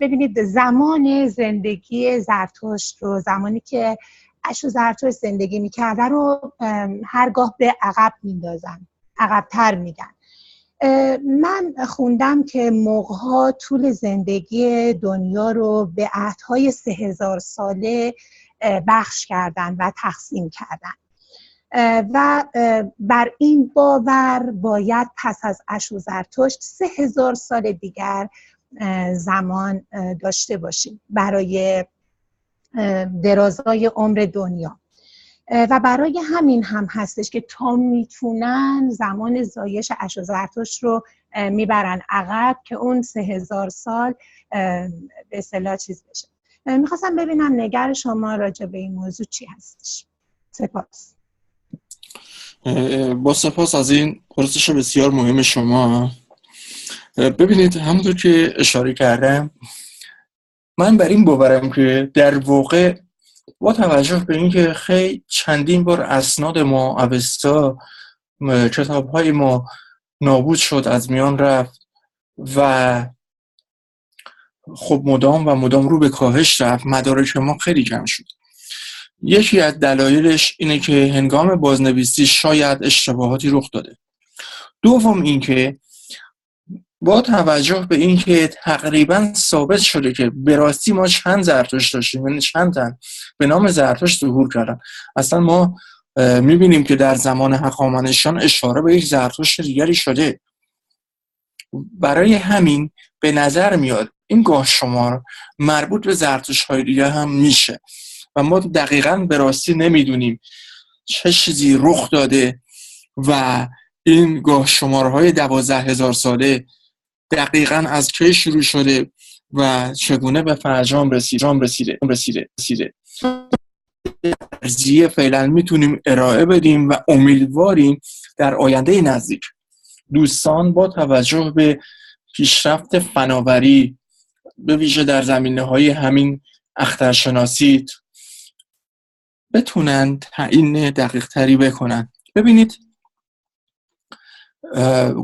ببینید زمان زندگی زرتشت رو زمانی که اشو زرتشت زندگی می‌کرده رو هرگاه به عقب میندازن عقبتر میگن. من خوندم که موقعها طول زندگی دنیا رو به عهدهای سه هزار ساله بخش کردن و تقسیم کردن. و بر این باور باید پس از اشو زرتشت سه هزار سال دیگر زمان داشته باشیم برای درازای عمر دنیا. و برای همین هم هستش که تا می‌تونن زمان زایش اشو زرتشت رو می‌برن عقب که اون سه هزار سال به اصطلاح چیز بشه. می‌خواستم ببینم نگر شما راجع به این موضوع چی هستش. سپاس. با سپاس از این پرسش بسیار مهم شما. ببینید همونطور که اشاره کردم من بر این باورم که در واقع با توجه به اینکه خیلی چندین بار اسناد ما اوستا کتاب های ما نابود شد از میان رفت و خب مدام و مدام رو به کاهش رفت مدارک ما خیلی کم شد. یکی از دلایلش اینه که هنگام بازنویسی شاید اشتباهاتی رخ داده. دوم اینکه با توجه به اینکه تقریبا ثابت شده که به راستی ما چند زرتوش داشتیم یعنی چند تن به نام زرتوش ظهور کردن اصلا ما می‌بینیم که در زمان حقامنشان اشاره به یک زرتشت دیگری شده. برای همین به نظر میاد این گاه شمار مربوط به زرتوش های دیگه هم میشه. و ما دقیقا به راستی نمی‌دونیم چه چیزی رخ داده و این گاه شمارهای دوازده هزار ساله دقیقا از کی شروع شده و چگونه به فرجام رسیده رسیده رسیده رسیده. ارزیه فعلا می‌تونیم ارائه بدیم و امیدواریم در آینده نزدیک دوستان با توجه به پیشرفت فناوری به ویژه در زمینه های همین اخترشناسی بتونن تعیین دقیق تری بکنن. ببینید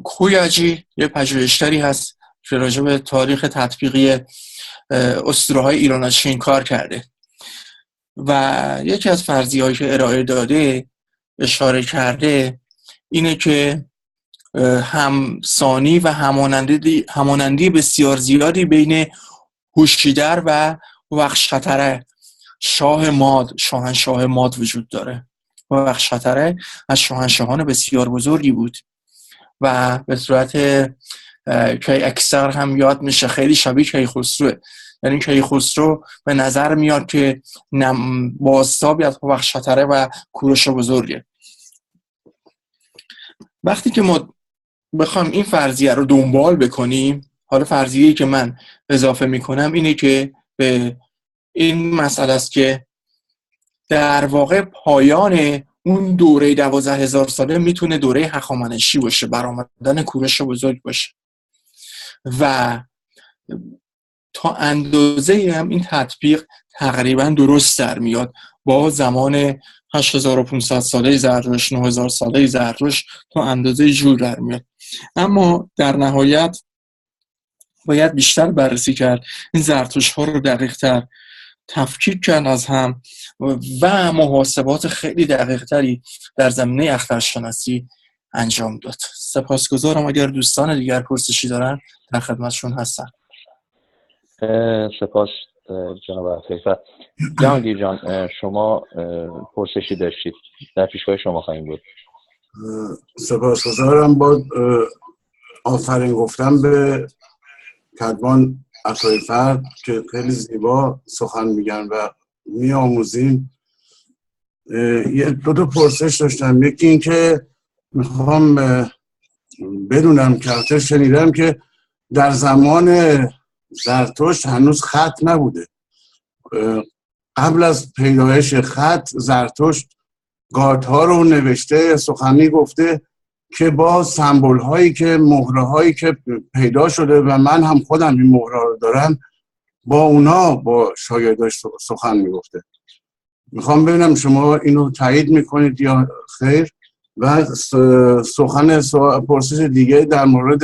کویاجی یه پژوهشگری هست که راجع به تاریخ تطبیقی اسطوره های ایران چین کار کرده. و یکی از فرضی که ارائه داده اشاره کرده اینه که همسانی و همانندی, همانندی بسیار زیادی بین هوشیدر و وخشتره شاه ماد شاهنشاه ماد وجود داره. و وخشتره از شاهنشاهان بسیار بزرگی بود و به صورت که اکثر هم یاد میشه خیلی شبیه کی خسروه. یعنی که خسرو به نظر میاد که بازتابی از بخشتره و کوروش بزرگه. وقتی که ما بخوام این فرضیه رو دنبال بکنیم حالا فرضیه که من اضافه می‌کنم اینه که به این مسئله است که در واقع پایان اون دوره دوازه هزار ساله می‌تونه دوره هخامنشی باشه برآمدن کوروش بزرگ باشه. و تا اندازه هم این تطبیق تقریبا درست در میاد. با زمان 8500 ساله زرتشت 9000 ساله زرتشت تا اندازه جور در میاد. اما در نهایت باید بیشتر بررسی کرد. این زرتوش ها رو دقیق تر تفکیک کرد از هم و محاسبات خیلی دقیق تری در زمینه اخترشناسی انجام داد. سپاسگزارم. اگر دوستان دیگر پرسشی دارن در خدمتشون هستن سپاس جناب جهانگیر جان شما پرسشی داشتید. در پیشگاه شما خواهیم بود. سپاسگزارم. با آفرین گفتم به کدوان اطای فرد که خیلی زیبا سخن میگن و میآموزیم. یه دو تا پرسش داشتم. یکی این که می‌خوام بدونم که شنیدم که در زمان زرتشت هنوز خط نبوده. قبل از پیدایش خط زرتشت ها رو نوشته سخنی گفته که با سمبول هایی که مهره هایی که پیدا شده و من هم خودم این مهره رو دارم با اونا با شاگرداش سخن می‌گفته. می‌خوام ببینم شما اینو تایید می‌کنید یا خیر؟ و سخن پرسش دیگه در مورد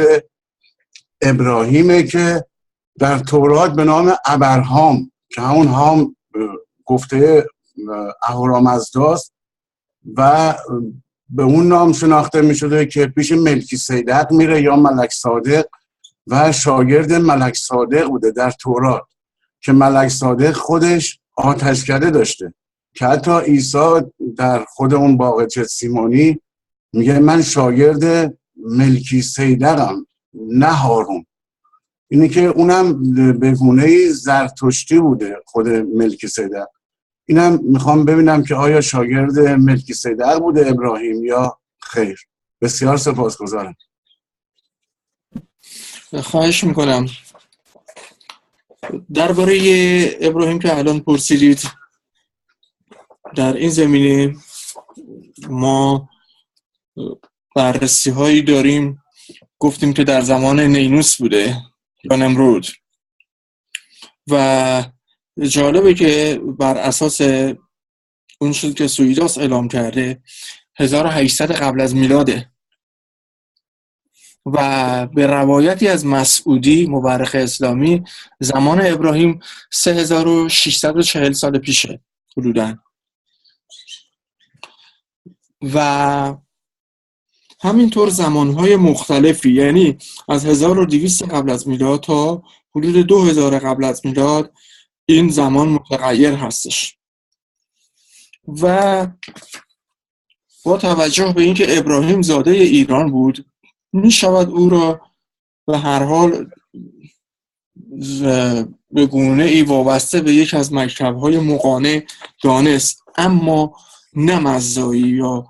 ابراهیمه که در تورات به نام ابرهام که همون هام گفته اهورامزداست و به اون نام شناخته می شده که پیش ملکی سیدت میره یا ملک صادق و شاگرد ملک صادق بوده در تورات که ملک صادق خودش آتشکده داشته. که حتی عیسی در خود اون باغ سیمانی میگه من شاگرد ملکی سیدقم نه هارون. اینه که اونم به گونه زرتشتی بوده خود ملکی صدق اینم می‌خوام ببینم که آیا شاگرد ملکی صدق بوده ابراهیم یا خیر. بسیار سپاسگزارم. خواهش می‌کنم. درباره ابراهیم که الان پرسیدید در این زمینه ما بررسی هایی داریم. گفتیم که در زمان نینوس بوده یا نمرود. و جالبه که بر اساس اون شد که سویداس اعلام کرده 1800 قبل از میلاده. و به روایتی از مسعودی مورخ اسلامی زمان ابراهیم 3640 سال پیشه حدودا. و همینطور زمانهای مختلفی یعنی از 1200 قبل از میلاد تا حدود 2000 قبل از میلاد این زمان متغیر هستش. و با توجه به اینکه ابراهیم زاده ایران بود می شود او را به هر حال به گونه ای وابسته به یک از مکتب های مقانه دانست. اما نه یا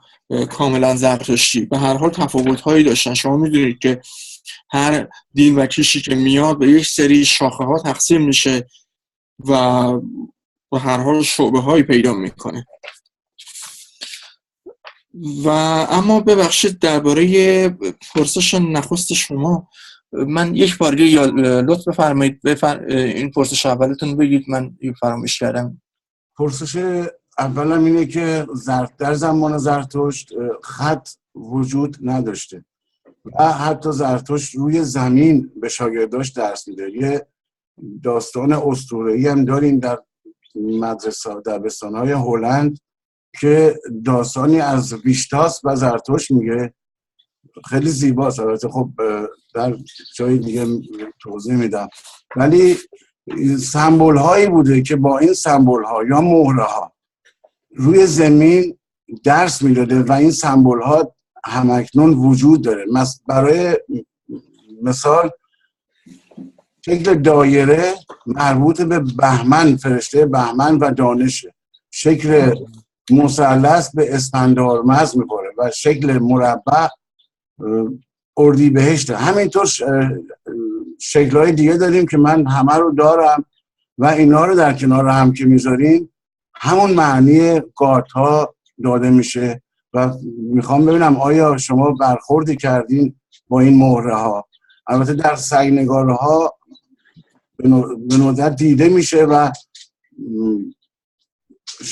کاملا زرتشتی. به هر حال تفاوت هایی داشتن. شما می‌دونید که هر دین و کشی که میاد به یک سری شاخه ها تقسیم میشه. و به هر حال شعبه هایی پیدا می‌کنه. و اما ببخشید درباره پرسش نخست شما من یک بار یا لطف بفرمایید بفر... این پرسش اولتون بگید من فراموش کردم. پرسش اولم اینه که در زمان زرتشت خط وجود نداشته و حتی زرتشت روی زمین به شاگرداش درس میده. یه داستان اسطوره‌ای هم داریم در مدرسه دبستان های هلند که داستانی از ویشتاس و زرتوش میگه. خیلی زیباست البته خب در جای دیگه توضیح میدم. ولی سمبول هایی بوده که با این سمبول ها یا مهره ها روی زمین درس می‌داده و این سمبول ها همکنون وجود داره. برای مثال شکل دایره مربوط به بهمن فرشته بهمن و دانشه. شکل مثلث به اسفندارمز می‌خوره و شکل مربع اردی بهشته همینطور شکل های دیگه داریم که من همه رو دارم و اینا رو در کنار هم که می‌ذاریم همون معنی گارت ها داده میشه و می‌خوام ببینم آیا شما برخوردی کردین با این مهره ها البته در سگنگاره ها به ندرت دیده میشه و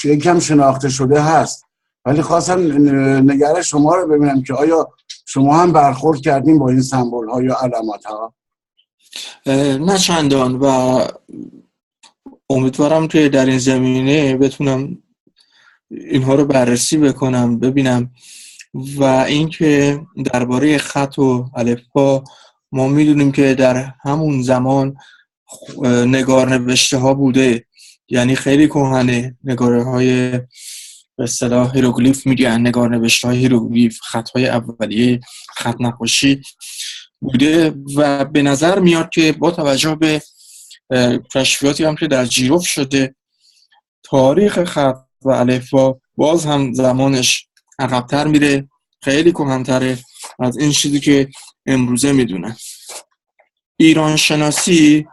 یکم شناخته شده هست. ولی خواستم نگر شما رو ببینم که آیا شما هم برخورد کردیم با این سمبول ها یا علامات ها نه چندان و امیدوارم که در این زمینه بتونم اینها رو بررسی بکنم ببینم و اینکه درباره خط و الفبا ما می‌دونیم که در همون زمان نگار نوشته ها بوده. یعنی خیلی کهنه. نگاره های به اصطلاح هیروگلیف میگن. نگار نوشته های هیروگلیف خط های اولیه خط نقاشی بوده و به نظر میاد که با توجه به کشفیاتی هم که در جیروف شده تاریخ خط و الفبا باز هم زمانش عقبتر میره. خیلی کهنتره از این چیزی که امروزه می‌دونن. ایران شناسی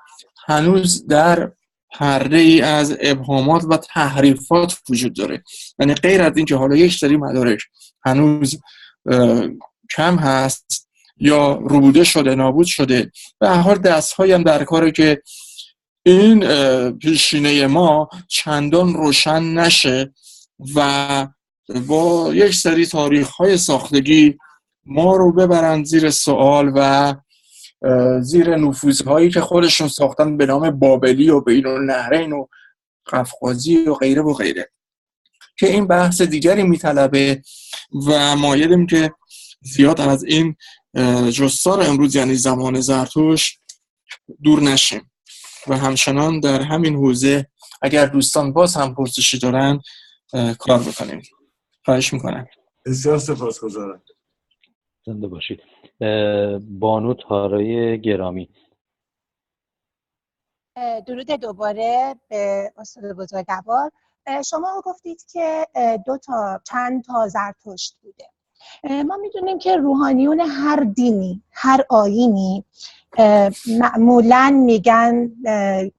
هنوز در پرده ای از ابهامات و تحریفات وجود داره. یعنی غیر از اینکه حالا یک سری مدارک هنوز کم هست یا روبوده شده نابود شده به حال دست هم در کاره که این پیشینه ما چندان روشن نشه و با یک سری تاریخ های ساختگی ما رو ببرند زیر سوال و زیر نفوذهایی که خودشون ساختن به نام بابلی و بین النهرین و قفقازی و غیره و غیره. که این بحث دیگری میطلبه و مایلیم که زیاد از این جستار امروز یعنی زمان زرتوش دور نشیم. و همچنان در همین حوزه اگر دوستان باز هم پرسشی دارن کار بکنیم. خواهش می‌کنم. بسیار سپاس گذارم زنده باشید. بانو تارای گرامی. درود دوباره به استاد بزرگوار. شما گفتید که دو تا چند تا زرتشت بوده. ما می‌دونیم که روحانیون هر دینی هر آینی معمولا میگن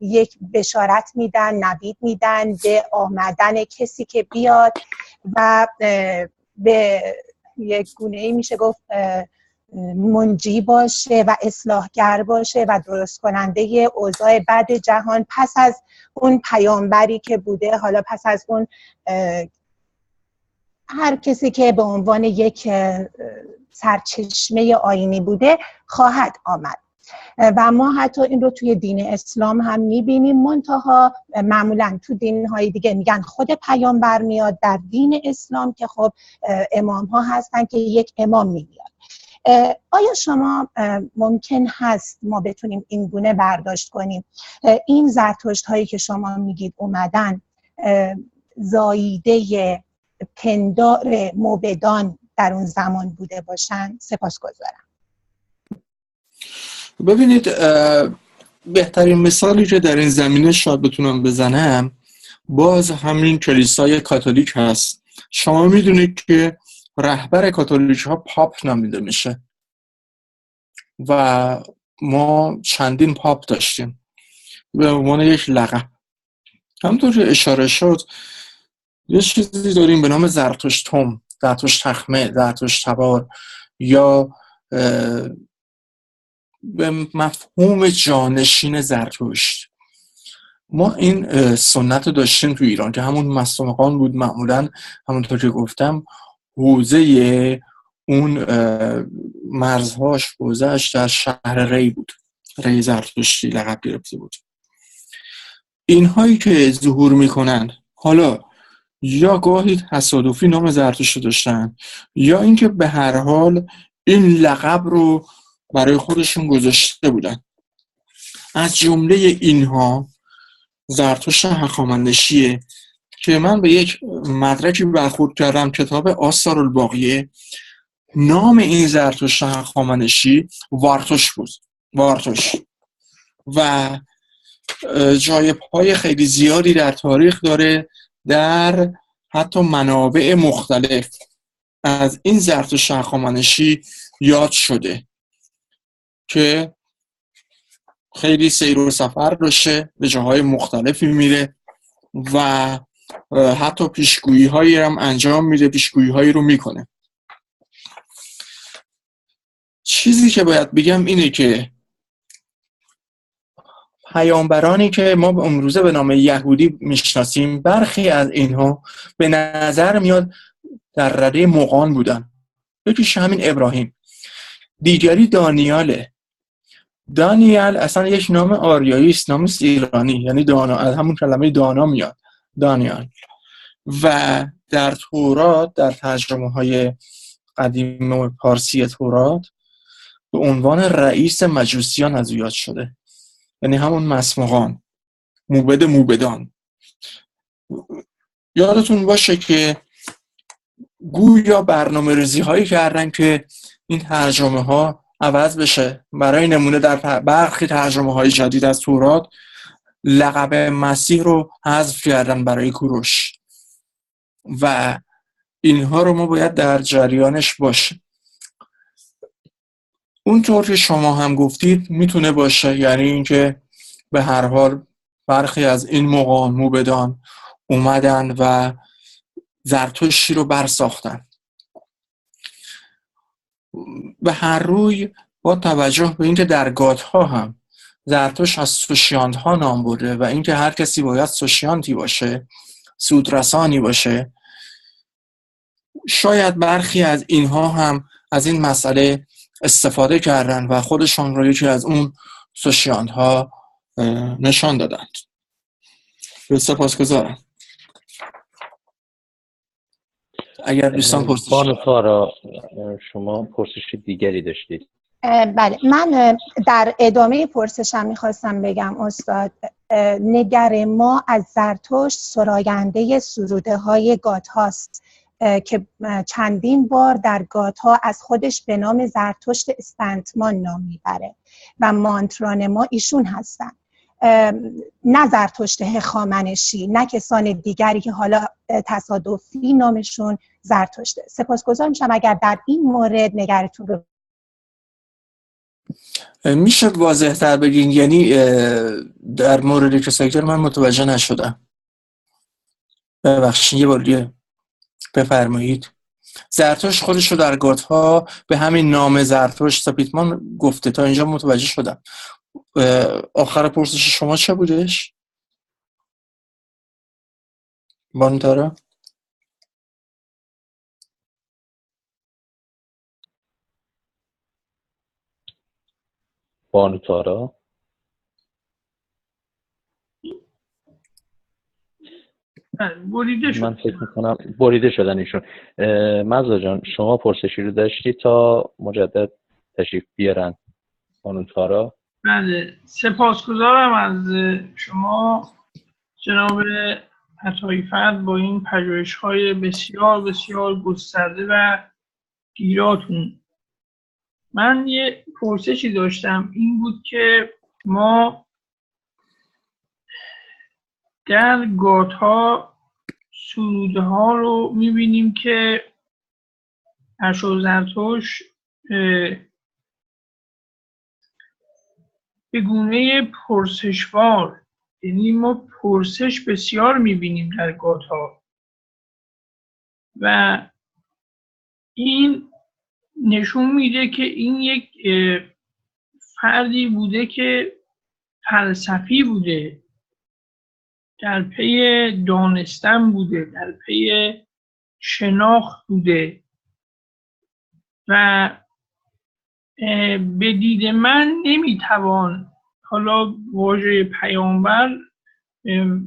یک بشارت میدن نوید میدن به آمدن کسی که بیاد و به یک گونه ای میشه گفت منجی باشه و اصلاحگر باشه و درست کننده اوضاع بد جهان پس از اون پیامبری که بوده. حالا پس از اون هر کسی که به عنوان یک سرچشمه آینی بوده خواهد آمد. و ما حتی این رو توی دین اسلام هم می‌بینیم. منتها معمولا تو دین های دیگه میگن خود پیامبر میاد در دین اسلام که خب امام ها هستن که یک امام میاد آیا شما ممکن هست ما بتونیم این گونه برداشت کنیم؟ این زرتشت هایی که شما میگید اومدن زاییده پندار موبدان در اون زمان بوده باشن؟ سپاس گذارم ببینید بهترین مثالی که در این زمینه شاید بتونم بزنم باز همین کلیسای کاتولیک هست. شما می‌دونید که رهبر کاتولیک ها پاپ نامیده میشه و ما چندین پاپ داشتیم به عنوان یک لقب. همطور که اشاره شد یه چیزی داریم به نام زرتشتم زرتشت تخمه زرتشت تبار یا به مفهوم جانشین زرتشت. ما این سنت رو داشتیم تو ایران که همون مستمقان بود معمولا همونطور که گفتم حوزه اون مرزهاش حوزهش در شهر ری بود. ری زرتشتی لقب گرفته بود. اینهایی که ظهور می‌کنن حالا یا گاهی تصادفی نام زرتشت داشتن یا اینکه به هر حال این لقب رو برای خودشون گذاشته بودن. از جمله اینها زرتشت هخامنشیه که من به یک مدرکی برخورد کردم کتاب آثار الباقیه نام این زرتشت هخامنشی وارتوش بود. وارتوش. و جای پای خیلی زیادی در تاریخ داره در حتی منابع مختلف. از این زرتشت هخامنشی یاد شده. که خیلی سیر و سفر داشته به جاهای مختلفی میره و حتی پیشگویی هایی هم انجام میده پیشگویی هایی رو می‌کنه. چیزی که باید بگم اینه که پیامبرانی که ما امروزه به نام یهودی می‌شناسیم برخی از اینها به نظر میاد در رده مقان بودن. یکیش همین ابراهیم. دیگری دانیاله دانیال اصلا یک نام آریایی است نام ایرانی یعنی دانا از همون کلمه دانا میاد دانیال. و در تورات در ترجمه های قدیم پارسی تورات به عنوان رئیس مجوسیان از یاد شده. یعنی همون مسمقان موبد موبدان. یادتون باشه که گویا برنامه ریزی هایی کردن که این ترجمه ها عوض بشه. برای نمونه در برخی ترجمه های جدید از تورات لقب مسیح رو حذف کردن برای کوروش. و اینها رو ما باید در جریانش باشیم. اونطور که شما هم گفتید می‌تونه باشه. یعنی اینکه به هر حال برخی از این مقام موبدان اومدن و زرتشتی رو برساختن. به هر روی با توجه به اینکه در ها هم زرتوش از سوشیانت ها نام برده و اینکه هر کسی باید سوشیانتی باشه سودرسانی باشه شاید برخی از اینها هم از این مسئله استفاده کردن و خودشان رو یکی از اون سوشیانت ها نشان دادند. سپاس گذارم اگر دوستان پرسش شما پرسش دیگری داشتید. بله. من در ادامه پرسشم می‌خواستم بگم استاد نگر ما از زرتشت سراینده سروده های گات هاست که چندین بار در گات ها از خودش به نام زرتشت استنتمان نام می‌بره و مانتران ما ایشون هستن. نه زرتشت هخامنشی نه کسان دیگری که حالا تصادفی نامشون زرتشته سپاسگزار میشم اگر در این مورد نگرتون رو میشه واضح تر بگین؟ یعنی در مورد کسایی من متوجه نشدم. ببخشید یه بار بفرمایید. زرتوش خودش رو در ها به همین نام زرتوش سپیتمان گفته. تا اینجا متوجه شدم. آخر پرسش شما چه بودش؟ بانتارا؟ بانتارا بریده شد. من فکر می‌کنم بریده شدن ایشون مزا جان شما پرسشی رو داشتی تا مجدد تشریف بیارن بانوتارا بله. سپاسگزارم از شما جناب عطایی فرد با این پژوهش های بسیار بسیار گسترده و گیراتون. من یه پرسشی داشتم. این بود که ما در گات ها سروده ها رو می‌بینیم که اشو زرتوش به گونه پرسشوار یعنی ما پرسش بسیار می‌بینیم در گات ها و این نشون میده که این یک فردی بوده که فلسفی بوده در پی دانستن بوده در پی شناخت بوده. و به دید من نمی‌توان. حالا واژه پیامبر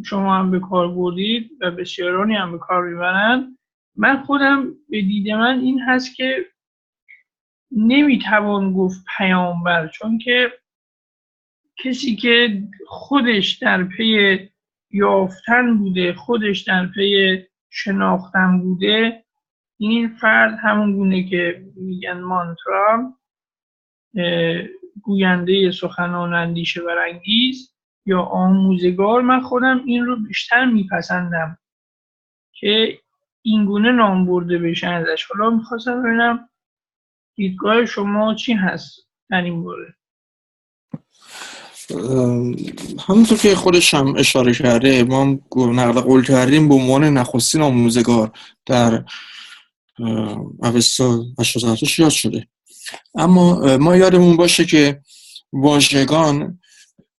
شما هم به کار بردید و بسیارانی هم به کار می‌برند. من خودم به دید من این هست که نمی‌توان گفت پیامبر چون که کسی که خودش در پی یافتن بوده خودش در پی شناختن بوده این فرد همون گونه که میگن مانترا. گوینده سخنان اندیشه برانگیز یا آموزگار من خودم این رو بیشتر میپسندم که اینگونه نام برده بشه ازش. حالا می‌خواستم ببینم دیدگاه شما چی هست در این باره؟ همونطور که خودش هم اشاره کرده ما هم نقل قول کردیم به عنوان نخستین آموزگار در اوستا و شده. اما ما یادمون باشه که واژگان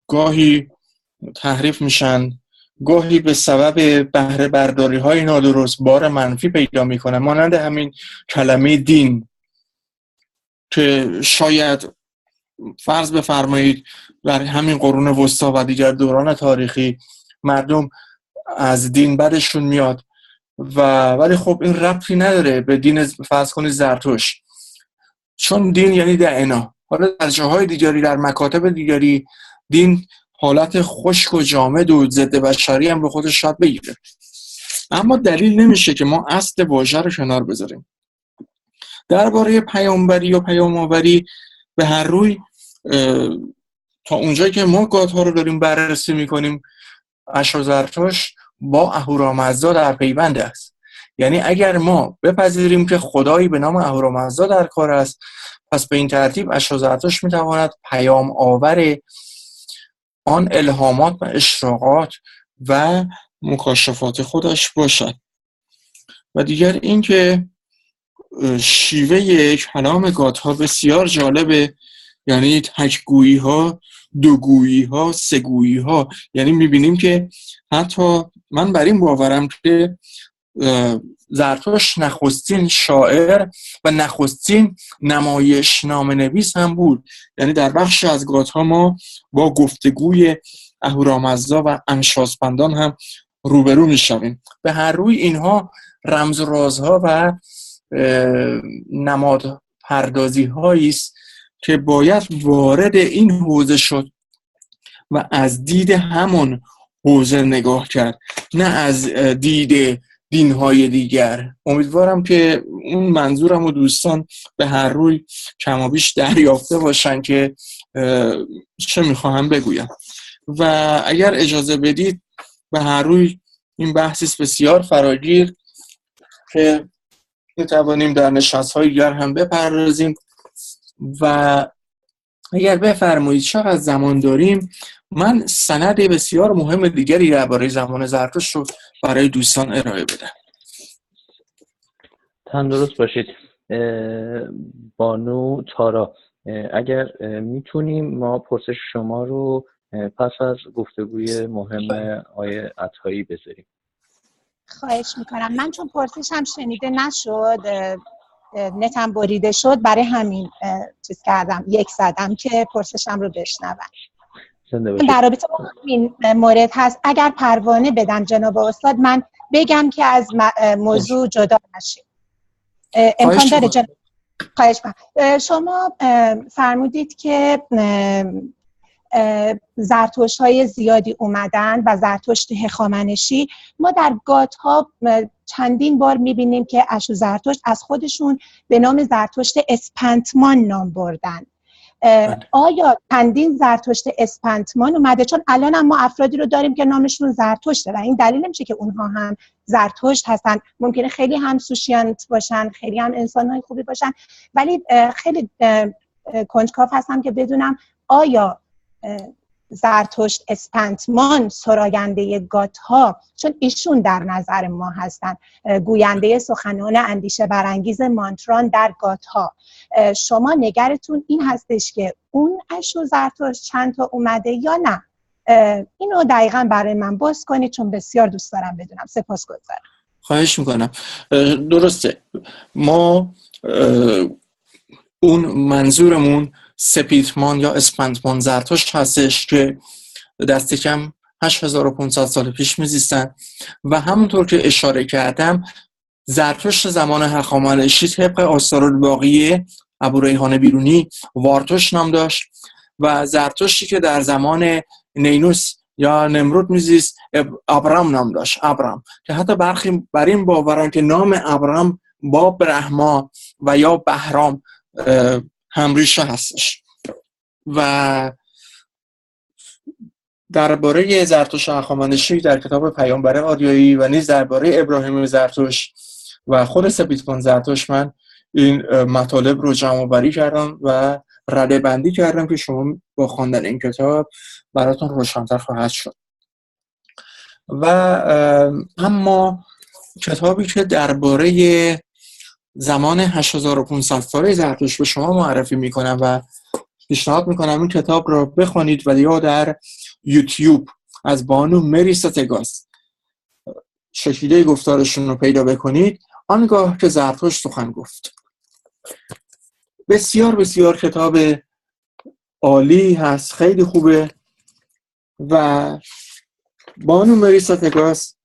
گاهی تحریف میشن گاهی به سبب بهره برداری های نادرست بار منفی پیدا می‌کنن. مانند همین کلمه دین. که شاید فرض بفرمایید در همین قرون وسطا و دیگر دوران تاریخی مردم از دین بدشون میاد و ولی خب این ربطی نداره به دین فرض کنید زرتوش چون دین یعنی دعنا حالا در جاهای دیگری در مکاتب دیگری دین حالت خشک و جامد و ضد بشری هم به خودش شاید بگیره. اما دلیل نمیشه که ما اصل واژه رو کنار بذاریم. درباره پیامبری و پیامآوری به هر روی تا اونجایی که ما ها رو داریم بررسی می‌کنیم اشو زرتوش با اهورامزدا در پیوند است. یعنی اگر ما بپذیریم که خدایی به نام اهورامزدا در کار است پس به این ترتیب اشو زرتوش می‌تواند پیام آور آن الهامات و اشراقات و مکاشفات خودش باشد. و دیگر اینکه شیوه کلام ها بسیار جالبه یعنی تکگویی ها دوگویی ها سگویی ها یعنی می‌بینیم که حتی من بر این باورم که زرتوش نخستین شاعر و نخستین نمایش نام نویس هم بود. یعنی در بخش از گات ها ما با گفتگوی اهورامزدا و انشاسپندان هم روبرو می‌شویم. به هر روی اینها رمز و رازها و نماد پردازی است که باید وارد این حوزه شد و از دید همون حوزه نگاه کرد. نه از دید دینهای دیگر. امیدوارم که اون منظورم و دوستان به هر روی کمابیش دریافته باشن که چه می‌خواهم بگویم. و اگر اجازه بدید به هر روی این بحثی بسیار فراگیر که می‌توانیم در نشست های دیگر هم بپردازیم و اگر بفرمایید چقدر زمان داریم من سند بسیار مهم دیگری درباره زمان زرتشت رو برای دوستان ارائه بدم تندرست باشید. بانو تارا اگر می‌تونیم ما پرسش شما رو پس از گفتگوی مهم آیه عطایی بذاریم. خواهش می‌کنم. من چون پرسشم شنیده نشد نتم بریده شد برای همین چیز کردم یک زدم که پرسشم رو بشنون در رابطه با این مورد هست. اگر پروانه بدم جناب استاد من بگم که از موضوع جدا نشیم. امکان داره جناب خواهش شما فرمودید که زرتشت های زیادی اومدن و زرتشت هخامنشی. ما در گات ها چندین بار می‌بینیم که اشو زرتشت از خودشون به نام زرتشت اسپنتمان نام بردن. آیا چندین زرتشت اسپنتمان اومده؟ چون الان هم ما افرادی رو داریم که نامشون زرتشته و این دلیل نمیشه که اونها هم زرتشت هستن. ممکنه خیلی هم سوشیانت باشن خیلی هم انسان های خوبی باشن. ولی خیلی کنجکاف هستم که بدونم آیا زرتشت اسپنتمان سراینده گات ها چون ایشون در نظر ما هستن. گوینده سخنان اندیشه برانگیز مانتران در گات ها شما نگرتون این هستش که اون اشو زرتشت چند تا اومده یا نه. اینو دقیقا برای من باز کنید چون بسیار دوست دارم بدونم. سپاس گذارم. خواهش می‌کنم. درسته. ما اون منظورمون سپیتمان یا اسپندمان زرتشت هستش که دست کم 8500 سال پیش میزیستن. و همونطور که اشاره کردم زرتشت زمان هخامنشی طبق آثار باقی ابو ریحان بیرونی وارتوش نام داشت و زرتشتی که در زمان نینوس یا نمرود میزیست ابرام نام داشت ابرام. که حتی برخی بر این باورن که نام ابرام با برهما و یا بهرام همریشه هستش. و درباره زرتوش هخامنشی در کتاب پیامبر آریایی و نیز درباره ابراهیم زرتوش و خود سپیتمان زرتوش من این مطالب رو جمع بری کردم و رده بندی کردم که شما با خواندن این کتاب براتون روشنتر خواهد شد. و اما کتابی که درباره زمان 8500 ساله زرتشت به شما معرفی می‌کنم و پیشنهاد می‌کنم این کتاب را بخوانید و یا در یوتیوب از بانو مری ستگاس شکیده گفتارشون رو پیدا بکنید. آنگاه که زرتشت سخن گفت. بسیار بسیار کتاب عالی هست خیلی خوبه و بانو مری ستگاس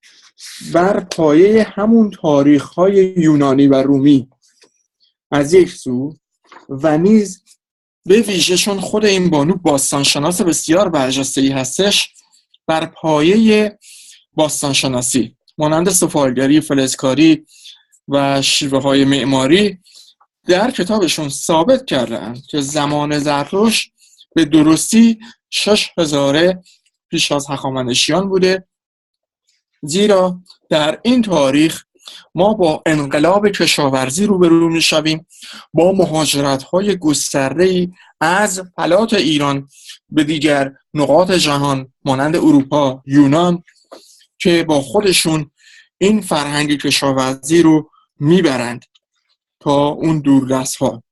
بر پایه همون تاریخ های یونانی و رومی. از یک سو و نیز به ویژه خود این بانو باستانشناس بسیار برجسته ای هستش بر پایه باستانشناسی. مانند سفالگری فلزکاری و شیوه های معماری در کتابشون ثابت کردن که زمان زرتشت به درستی شش هزاره پیش از هخامنشیان بوده زیرا در این تاریخ ما با انقلاب کشاورزی روبرو می‌شویم با مهاجرت های گسترده از فلات ایران به دیگر نقاط جهان مانند اروپا یونان که با خودشون این فرهنگ کشاورزی رو می‌برند تا اون دست ها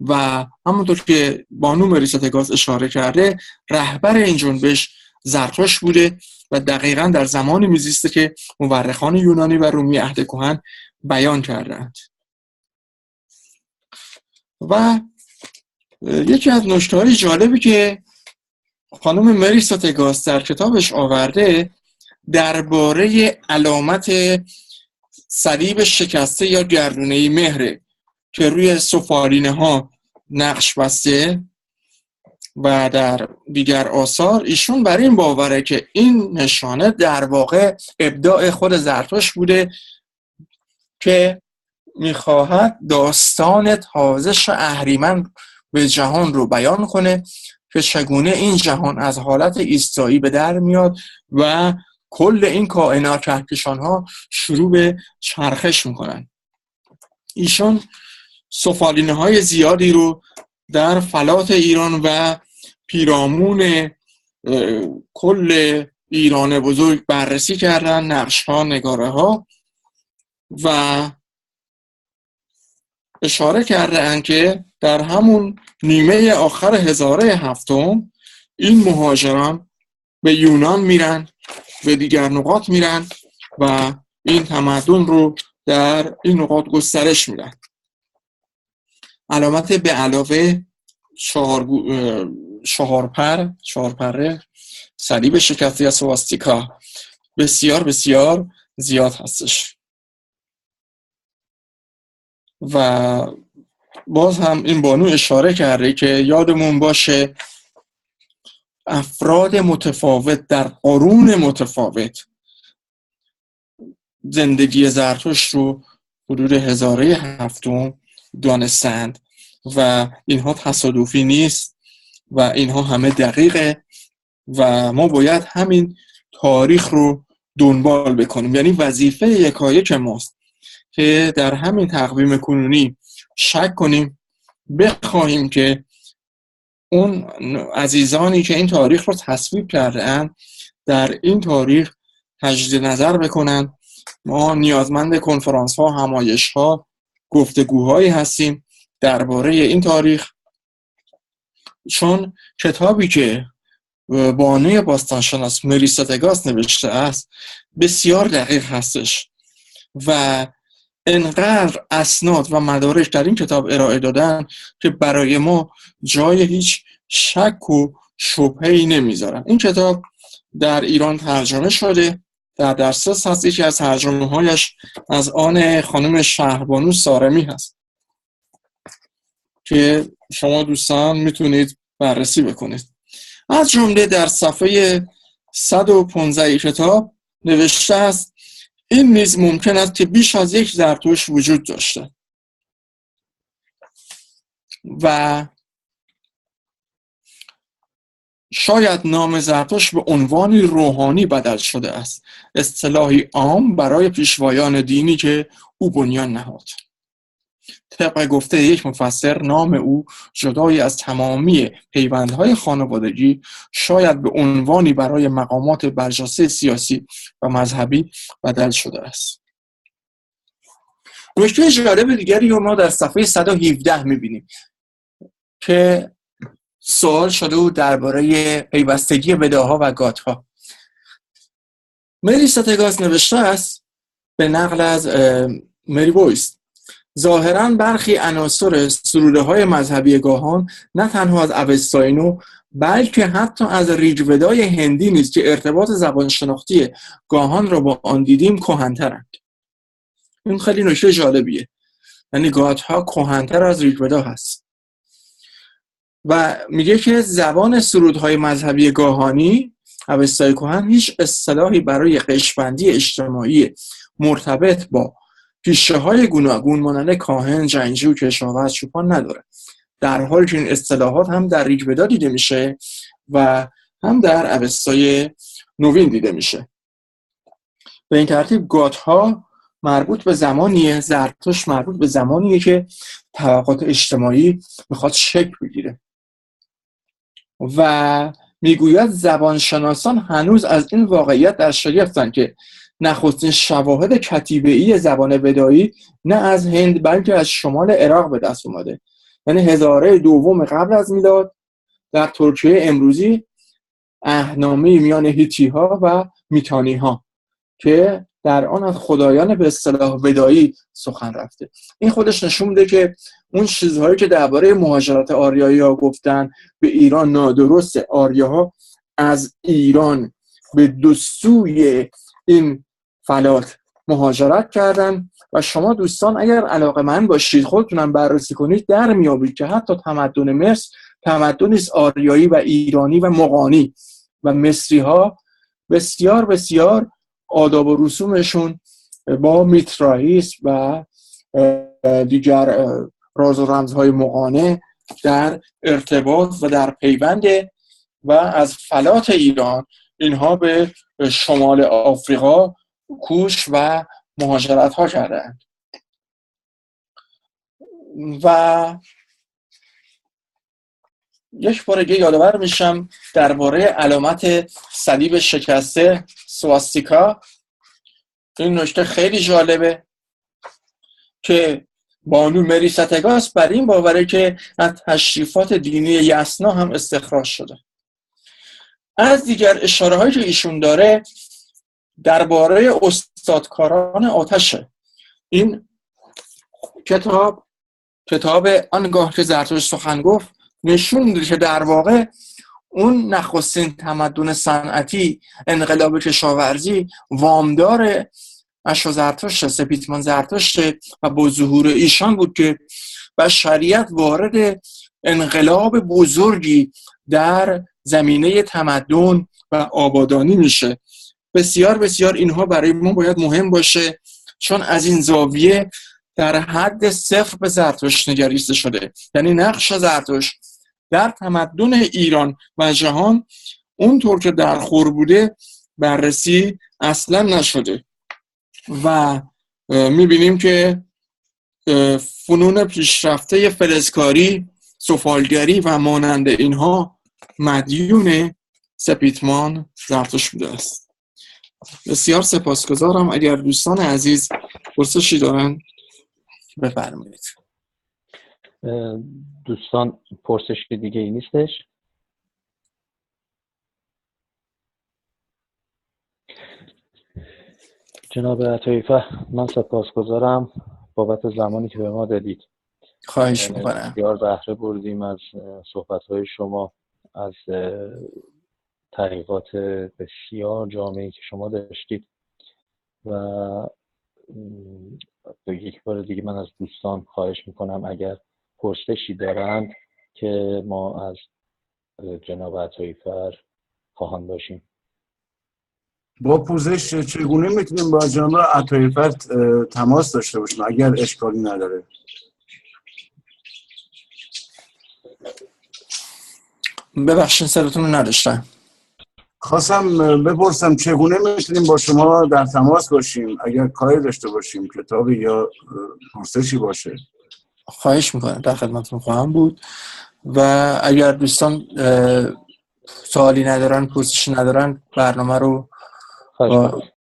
و همونطور که بانو مریست گاز اشاره کرده رهبر این جنبش زرتشت بوده و دقیقا در زمانی میزیسته که مورخان یونانی و رومی عهد کهن بیان کردند. و یکی از نشتههای جالبی که خانم مری ساتگاس در کتابش آورده درباره علامت صلیب شکسته یا گردونه مهره که روی سفالینه ها نقش بسته. و در دیگر آثار ایشون بر این باوره که این نشانه در واقع ابداع خود زرتوش بوده که می‌خواهد داستان تازش اهریمن به جهان رو بیان کنه که چگونه این جهان از حالت ایستایی به در میاد و کل این کائنات کهکشان ها شروع به چرخش می‌کنن. ایشون سفالینه های زیادی رو در فلات ایران و پیرامون کل ایران بزرگ بررسی کردن نقش نگاره ها و اشاره کرده که در همون نیمه آخر هزاره هفتم این مهاجران به یونان میرن به دیگر نقاط میرن و این تمدن رو در این نقاط گسترش میدن. علامت به علاوه چهار, چهارپر چهارپره صلیب شکسته از سواستیکا. بسیار بسیار زیاد هستش. و باز هم این بانو اشاره کرده که یادمون باشه افراد متفاوت در قرون متفاوت زندگی زرتوش رو حدود هزاره هفتم دانستند و اینها تصادفی نیست و اینها همه دقیقه و ما باید همین تاریخ رو دنبال بکنیم. یعنی وظیفه یکایک ماست که در همین تقویم کنونی شک کنیم بخواهیم که اون عزیزانی که این تاریخ رو تصویب کرده در این تاریخ تجدید نظر بکنن ما نیازمند کنفرانس ها همایش ها گفتگوهایی هستیم درباره این تاریخ. چون کتابی که بانوی باستانشناس مریستگاس نوشته است بسیار دقیق هستش و انقدر اسناد و مدارک در این کتاب ارائه دادن که برای ما جای هیچ شک و شبهی نمی‌ذارن. این کتاب در ایران ترجمه شده. در درسس هست یکی از ترجمه هایش از آن خانم شهربانو سارمی هست. که شما دوستان می‌تونید بررسی بکنید. از جمله در صفحه 115 کتاب نوشته است این نیز ممکن است که بیش از یک زرتوش وجود داشته. و شاید نام زرتوش به عنوانی روحانی بدل شده است. اصطلاحی عام برای پیشوایان دینی که او بنیان نهاد. طبق گفته یک مفسر نام او جدایی از تمامی پیوندهای خانوادگی شاید به عنوانی برای مقامات برجسته سیاسی و مذهبی بدل شده است. نکته جالب دیگری رو ما در صفحه 117 می‌بینیم که سوال شده بود درباره پیوستگی بداها و گاتها. مری ستگاس نوشته است به نقل از مری بویست ظاهرا برخی عناصر سروده های مذهبی گاهان نه تنها از اوستاینو بلکه حتی از ریجودای هندی نیست که ارتباط زبان شناختی گاهان را با آن دیدیم کهنترند. این خیلی نکته جالبیه. یعنی گات ها کهنتر از ریجودا هست. و میگه که زبان سرودهای مذهبی گاهانی اوستای کهن هیچ اصطلاحی برای قشبندی اجتماعی مرتبط با پیشه های گوناگون مانند کاهن، جنجو، کشاورز، چوپان نداره. در حالی که این اصطلاحات هم در ریگودا دیده میشه و هم در اوستای نوین دیده میشه. به این ترتیب گات ها مربوط به زمانیه زرتوش مربوط به زمانیه که طبقات اجتماعی می‌خواد شکل بگیره. و می‌گوید زبانشناسان هنوز از این واقعیت در شگفتن که نخستین شواهد کتیبه ای زبان بدایی نه از هند بلکه از شمال عراق به دست اومده. یعنی هزاره دوم قبل از میلاد در ترکیه امروزی اهنامه میان هیتی ها و میتانی ها که در آن از خدایان به اصطلاح بدایی سخن رفته. این خودش نشون میده که اون چیزهایی که درباره مهاجرت آریایی ها گفتن به ایران نادرست آریاها از ایران به دو این فلات مهاجرت کردن و شما دوستان اگر علاقه من باشید خودتونم بررسی کنید در میابید که حتی تمدن مصر تمدنی آریایی و ایرانی و مقانی و مصری ها بسیار بسیار آداب و رسومشون با میترائیس و دیگر راز و رمزهای مقانه در ارتباط و در پیوند و از فلات ایران اینها به شمال آفریقا کوش و مهاجرت ها کردند. و یک بار دیگه یادآور میشم درباره علامت صلیب شکسته سواستیکا این نکته خیلی جالبه که بانو مری ستگاس بر این باوره که از تشریفات دینی یسنا هم استخراج شده. از دیگر اشاره هایی که ایشون داره درباره استادکاران آتشه. این کتاب کتاب آنگاه که زرتشت سخن گفت نشون میده که در واقع اون نخستین تمدن صنعتی انقلاب کشاورزی وامدار اشو زرتشت سپیتمان زرتشت و با ظهور ایشان بود که بشریت وارد انقلاب بزرگی در زمینه تمدن و آبادانی میشه. بسیار بسیار اینها برای ما باید مهم باشه چون از این زاویه در حد صفر به زرتشت نگریسته شده. یعنی نقش زرتشت در تمدن ایران و جهان اونطور که در خور بوده بررسی اصلا نشده. و می‌بینیم که فنون پیشرفته فلزکاری سفالگری و مانند اینها مدیون سپیتمان زرتشت بوده است. بسیار سپاسگزارم. اگر دوستان عزیز پرسشی دارن بفرمایید. دوستان پرسش دیگه ای نیستش. جناب عطایفه من سپاسگزارم بابت زمانی که به ما دادید. خواهش می‌کنم. بسیار بهره بردیم از صحبت های شما از تحقیقات بسیار جامعی که شما داشتید. و یک بار دیگه من از دوستان خواهش می‌کنم اگر پرسشی دارند که ما از جناب عطایفر خواهان باشیم. با پوزش چگونه می‌تونیم با جناب عطایفر تماس داشته باشیم اگر اشکالی نداره؟ ببخشید سرتون نداشتم. خواستم بپرسم چگونه می‌تونیم با شما در تماس باشیم؟ اگر کاری داشته باشیم کتابی یا پرسشی باشه. خواهش می‌کنم در خدمتتون خواهم بود. و اگر دوستان سوالی ندارن پرسشی ندارن برنامه رو با